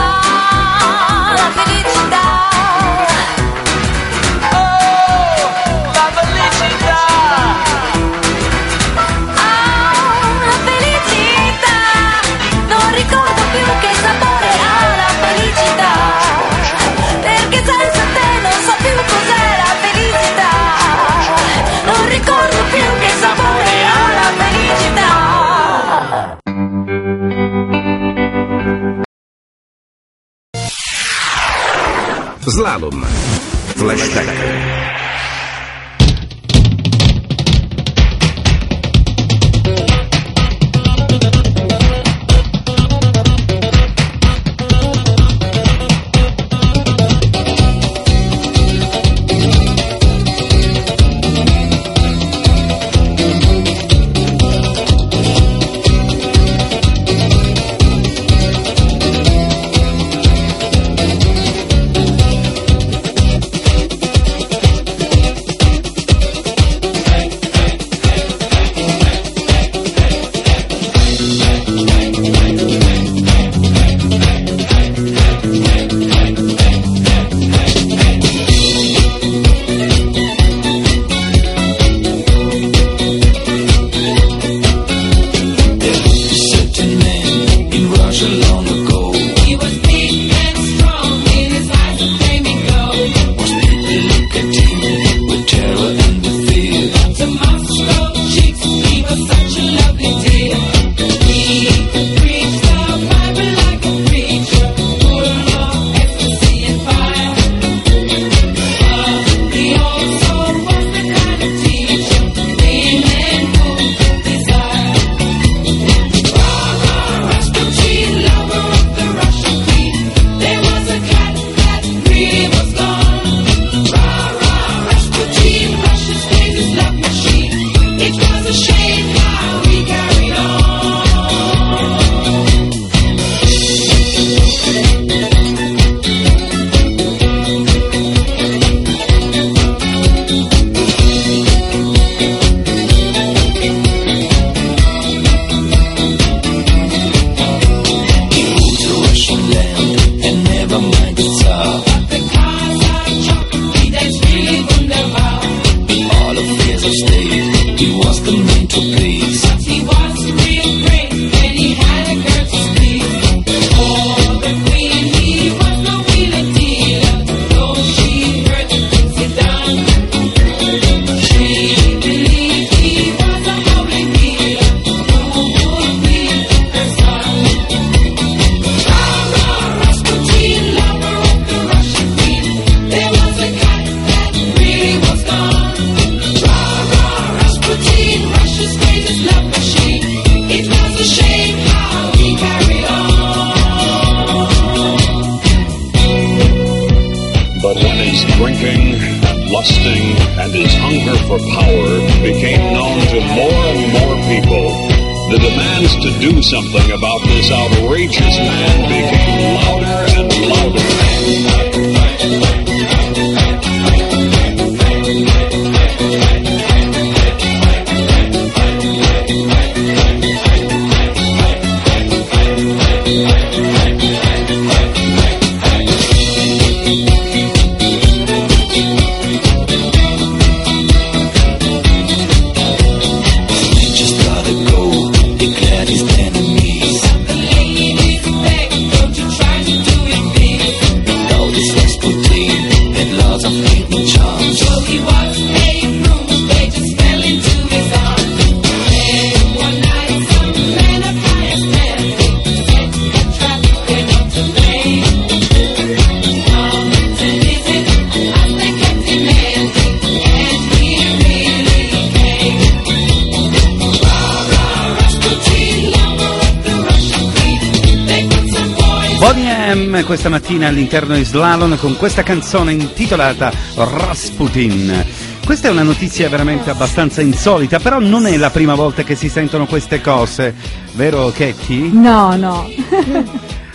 Mattina all'interno di Slalom con questa canzone intitolata Rasputin. Questa è una notizia veramente abbastanza insolita, però non è la prima volta che si sentono queste cose, vero Katie? No, no.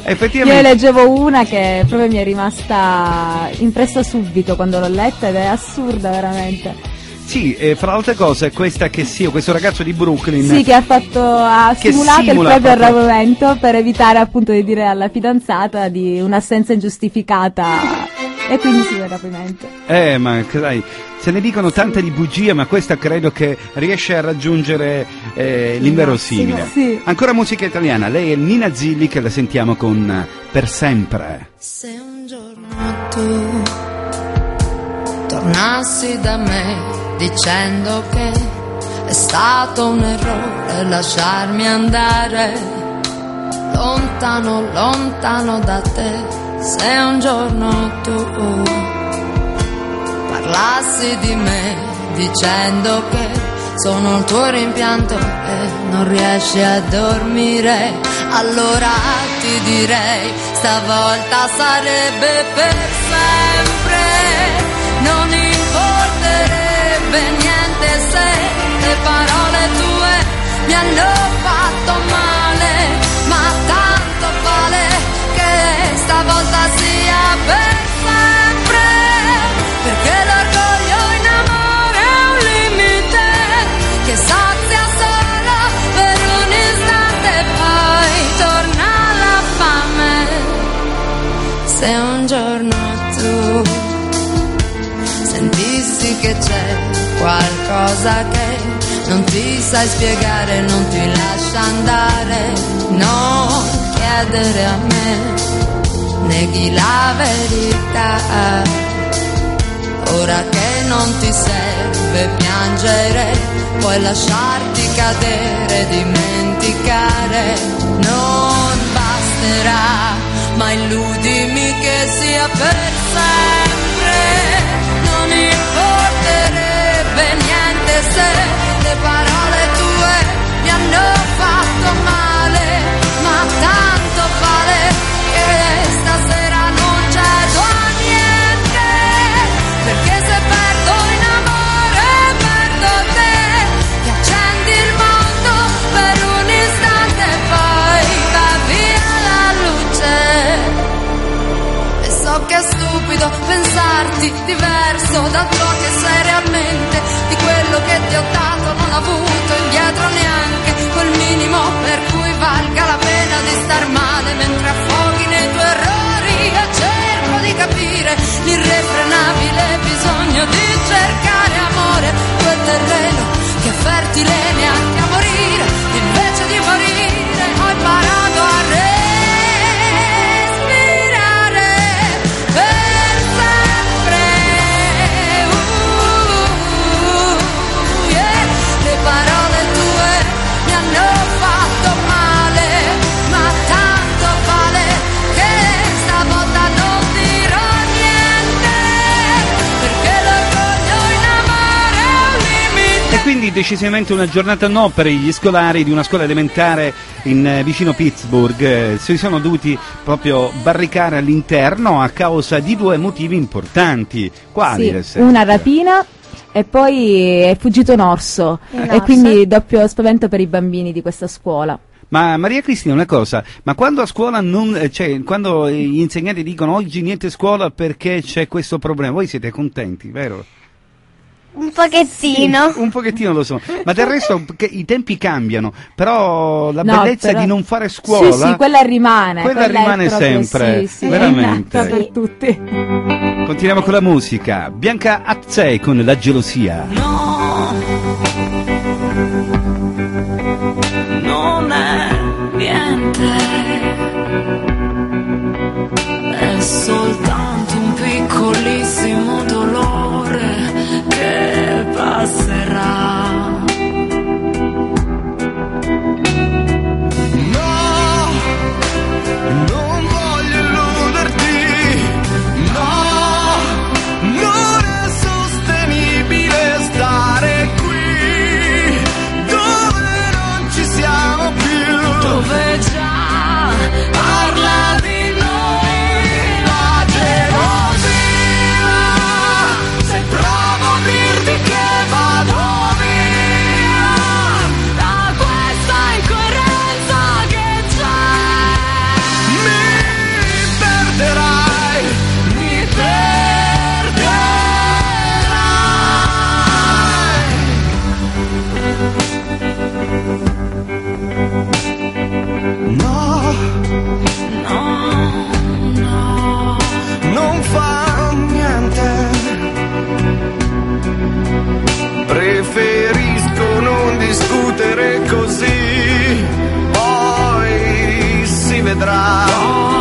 Io Effettivamente. ne leggevo una che proprio mi è rimasta impressa subito quando l'ho letta ed è assurda veramente. Sì, e fra altre cose questa che sì, questo ragazzo di Brooklyn Sì, che ha fatto ha Che simulato simula il proprio arrabbiamento per evitare appunto di dire alla fidanzata di un'assenza ingiustificata e quindi sì, il rapimento. Eh, ma sai, se ne dicono tante di bugie, ma questa credo che riesce a raggiungere eh, l'inverosimile. Sì. Ancora musica italiana, lei è Nina Zilli che la sentiamo con eh, Per sempre. Se un giorno tu tornassi da me dicendo che è stato un errore lasciarmi andare. Lontano, lontano da te, se un giorno tu parlassi di me dicendo che sono il tuo rimpianto e non riesci a dormire, allora ti direi stavolta sarebbe per sempre, non niente se le parole tue mi hanno qualcosa che non ti sai spiegare, non ti lascia andare, non chiedere a me, neghi la verità. Ora che non ti serve piangere, puoi lasciarti cadere, dimenticare, non basterà, ma illudimi che sia per sempre. Se le parole tue mi hanno fatto male, ma tanto vale che stasera non cedo a niente, perché se perdo in amore perdo te, che accendi il mondo per un istante e poi va via la luce. E so che è stupido pensarti diverso da ciò che decisamente una giornata no per gli scolari di una scuola elementare in, eh, vicino Pittsburgh. Si sono dovuti proprio barricare all'interno a causa di due motivi importanti. Quali? Sì, una rapina e poi è fuggito un orso Un e quindi doppio spavento per i bambini di questa scuola. Ma Maria Cristina, una cosa, ma quando a scuola non, eh, cioè, quando gli insegnanti dicono oggi niente scuola perché c'è questo problema, voi siete contenti, vero? Un pochettino. Sì, un pochettino lo so, ma del resto che i tempi cambiano, però la No, bellezza però- di non fare scuola Sì, sì, quella rimane. Quella è rimane proprio- sempre, sì, sì, veramente. è innata per tutti. Continuiamo con la musica. Bianca Azzei con La gelosia. No, non è niente, è soltanto un piccolissimo che discutere così, poi si vedrà.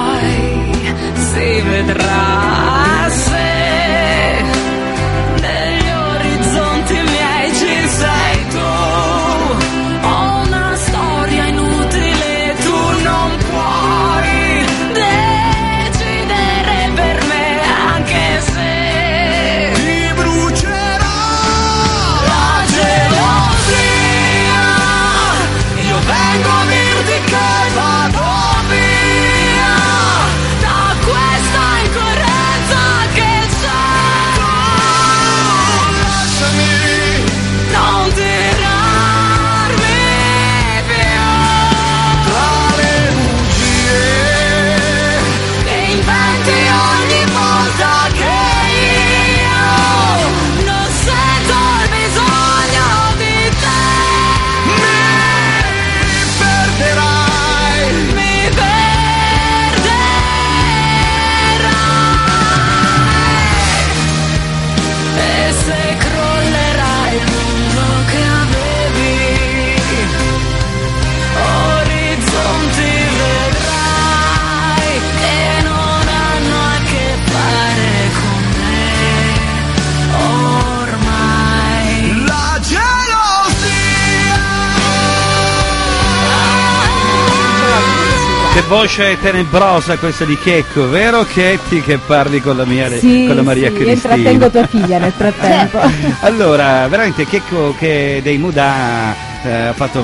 Che voce tenebrosa questa di Checco, vero Chetti che parli con la, mia, Sì, con la Maria sì, Cristina? intrattengo tua figlia nel frattempo. Allora, veramente Checco che dei Muda eh, ha fatto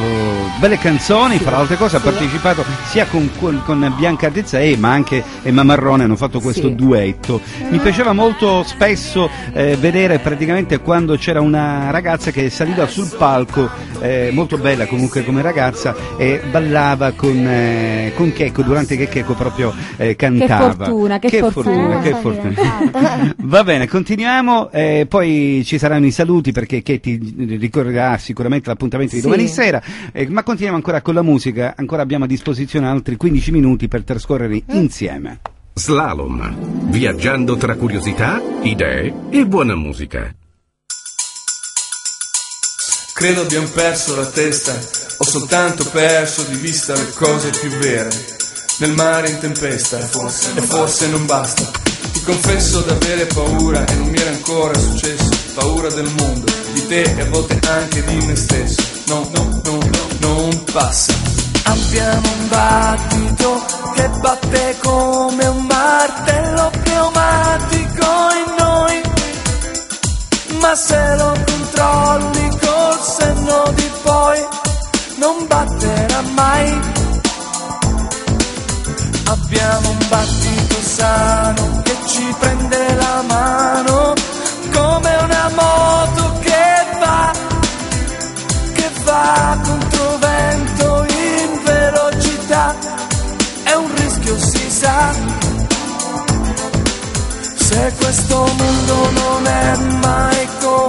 belle canzoni, fra altre cose ha partecipato sia con, con- Bianca Tezzei ma anche Emma Marrone hanno fatto questo Sì. duetto. Mi piaceva molto spesso eh, vedere praticamente quando c'era una ragazza che saliva sul palco, eh, molto bella comunque come ragazza, e ballava con, eh, con Checco durante che Checco proprio eh, cantava. fortuna, che fortuna. che fortuna. Va bene, continuiamo, eh, poi ci saranno i saluti perché Katie ricorderà sicuramente l'appuntamento di Sì. Domani sera, eh, ma continuiamo ancora con la musica, ancora abbiamo a disposizione altri 15 minuti per trascorrere insieme. Slalom. Viaggiando tra curiosità, idee e buona musica. Credo abbiamo perso la testa, ho soltanto perso di vista le cose più vere. Nel mare in tempesta, e forse non basta. Ti confesso d'avere paura e non mi era ancora successo. Paura del mondo, di te e a volte anche di me stesso no, no, no, no, non passa. Abbiamo un battito che batte come un martello pneumatico in noi, ma se lo controlli col senno di poi non batterà mai. Abbiamo un battito sano che ci prende la mano se questo mondo non è mai come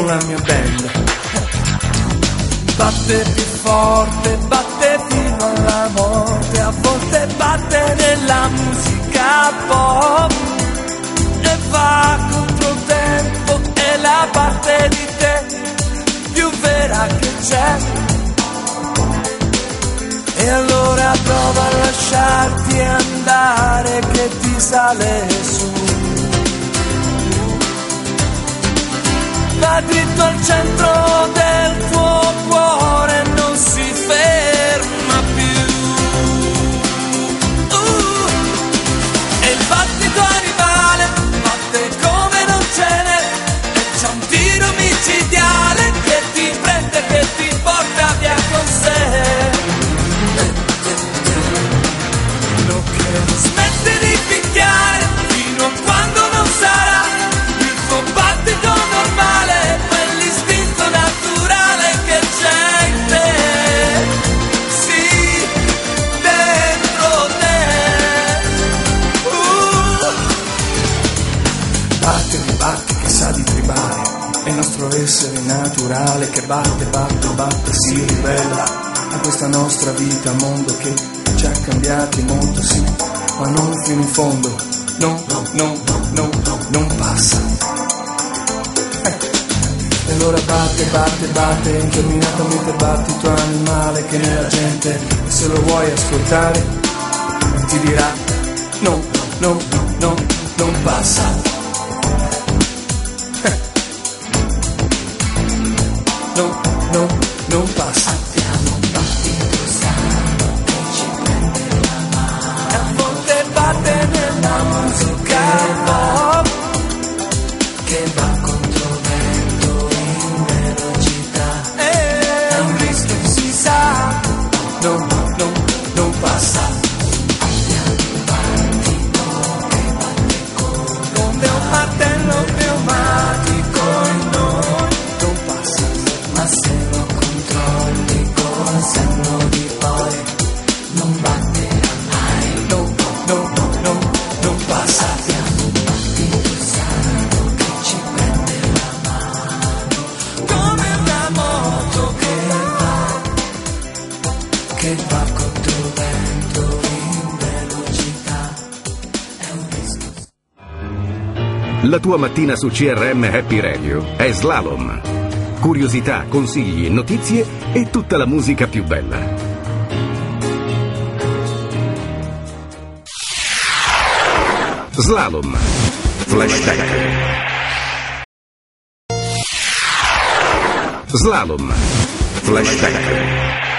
con la mia band batte più forte, batte fino alla morte, a volte batte nella musica pop e va contro il tempo, è la parte di te più vera che c'è. E allora prova a lasciarti andare che ti sale su. Va dritto al centro del tuo cuore, non si ferma più. Uh, e il battito animale batte come non ce n'è, e c'è un tiro micidiale che ti prende, che ti porta via con sé. Smette di picchiare essere naturale che batte, batte, batte, si ribella a questa nostra vita, mondo che ci ha cambiati molto, sì, ma non fino in fondo, no, no, no, no, no, non passa. E allora batte, batte, batte, interminatamente battito animale che nella gente, se lo vuoi ascoltare, ti dirà no, no, no, non passa. La tua mattina su CRM Happy Radio è Slalom. Curiosità, consigli, notizie e tutta la musica più bella. Slalom. Flashback. Slalom. Flashback.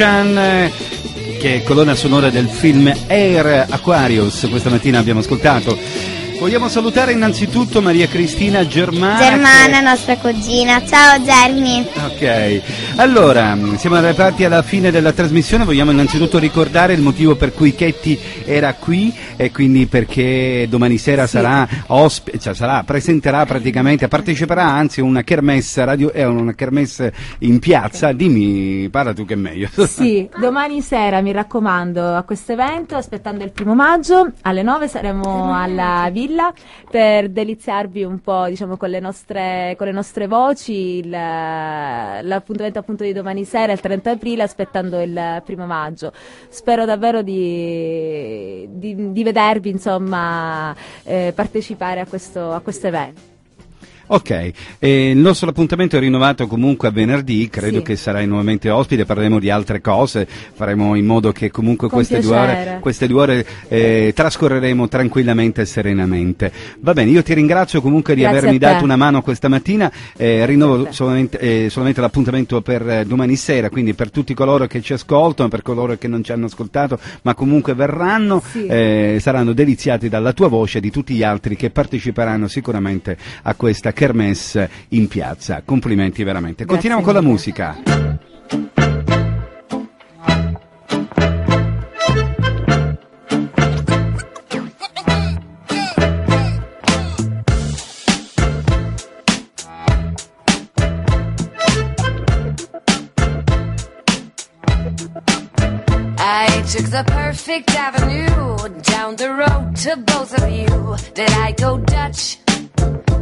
Eh, che è colonna sonora del film Air Aquarius, questa mattina abbiamo ascoltato. Vogliamo salutare innanzitutto Maria Cristina Germana. Germana, nostra cugina. Ciao Germi. Ok, allora siamo arrivati alla fine della trasmissione, vogliamo innanzitutto ricordare il motivo per cui Chetti era qui e quindi perché domani sera sarà, osp- cioè sarà, presenterà praticamente, parteciperà anzi a una kermesse, radio, è una kermesse in piazza, dimmi, parla tu che è meglio. Sì, domani sera mi raccomando a questo evento, aspettando il primo maggio, alle 9 saremo alla villa per deliziarvi un po' diciamo, con, le nostre, con le nostre voci. Il- l'appuntamento appunto di domani sera, il 30 aprile, aspettando il primo maggio. Spero davvero di, di- di vedervi insomma, eh, partecipare a questo, a questo evento. Ok, eh, il nostro appuntamento è rinnovato comunque a venerdì, credo Sì. che sarai nuovamente ospite, parleremo di altre cose, faremo in modo che comunque Con queste due ore, queste due ore eh, trascorreremo tranquillamente e serenamente. Va bene, io ti ringrazio comunque di Grazie avermi dato una mano questa mattina, eh, rinnovo solamente, eh, solamente l'appuntamento per eh, domani sera, quindi per tutti coloro che ci ascoltano, per coloro che non ci hanno ascoltato, ma comunque verranno, Sì. eh, saranno deliziati dalla tua voce e di tutti gli altri che parteciperanno sicuramente a questa kermesse in piazza. Complimenti veramente. Continuiamo con la musica. Took the perfect avenue down the road to both of you. Did I go Dutch?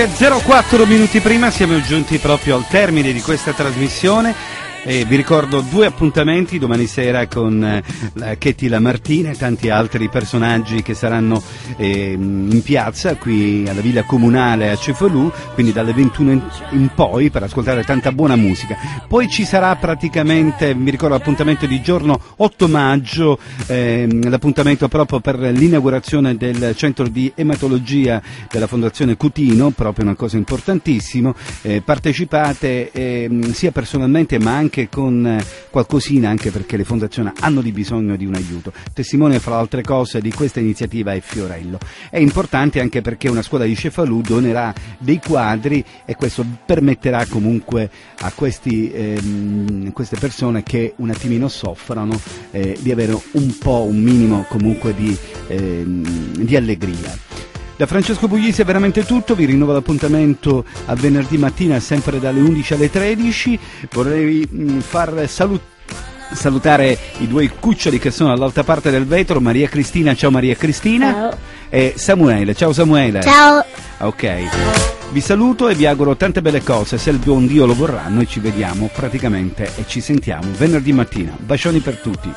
13.04 minuti prima siamo giunti proprio al termine di questa trasmissione e vi ricordo due appuntamenti domani sera con eh, Chetti Lamartina e tanti altri personaggi che saranno eh, in piazza qui alla Villa Comunale a Cefalù, quindi dalle 21 in, poi per ascoltare tanta buona musica. Poi ci sarà praticamente, mi ricordo l'appuntamento di giorno 8 maggio, ehm, l'appuntamento proprio per l'inaugurazione del centro di ematologia della Fondazione Cutino, proprio una cosa importantissima. Eh, partecipate ehm, sia personalmente ma anche con eh, qualcosina, anche perché le fondazioni hanno di bisogno di un aiuto. Testimone, fra altre cose, di questa iniziativa è Fiorello. È importante anche perché una scuola di Cefalù donerà dei quadri e questo permetterà comunque a questi, ehm, queste persone che un attimino soffrono eh, di avere un po', un minimo comunque di, ehm, di allegria. Da Francesco Puglisi è veramente tutto, vi rinnovo l'appuntamento a venerdì mattina sempre dalle 11 alle 13. Vorrei mh, far salut- salutare i due cuccioli che sono all'altra parte del vetro, Maria Cristina, ciao Maria Cristina. Ciao. E Samuele, ciao Samuele. Ciao. Ok. Vi saluto e vi auguro tante belle cose, se il buon Dio lo vorrà, noi ci vediamo praticamente e ci sentiamo venerdì mattina. Bacioni per tutti.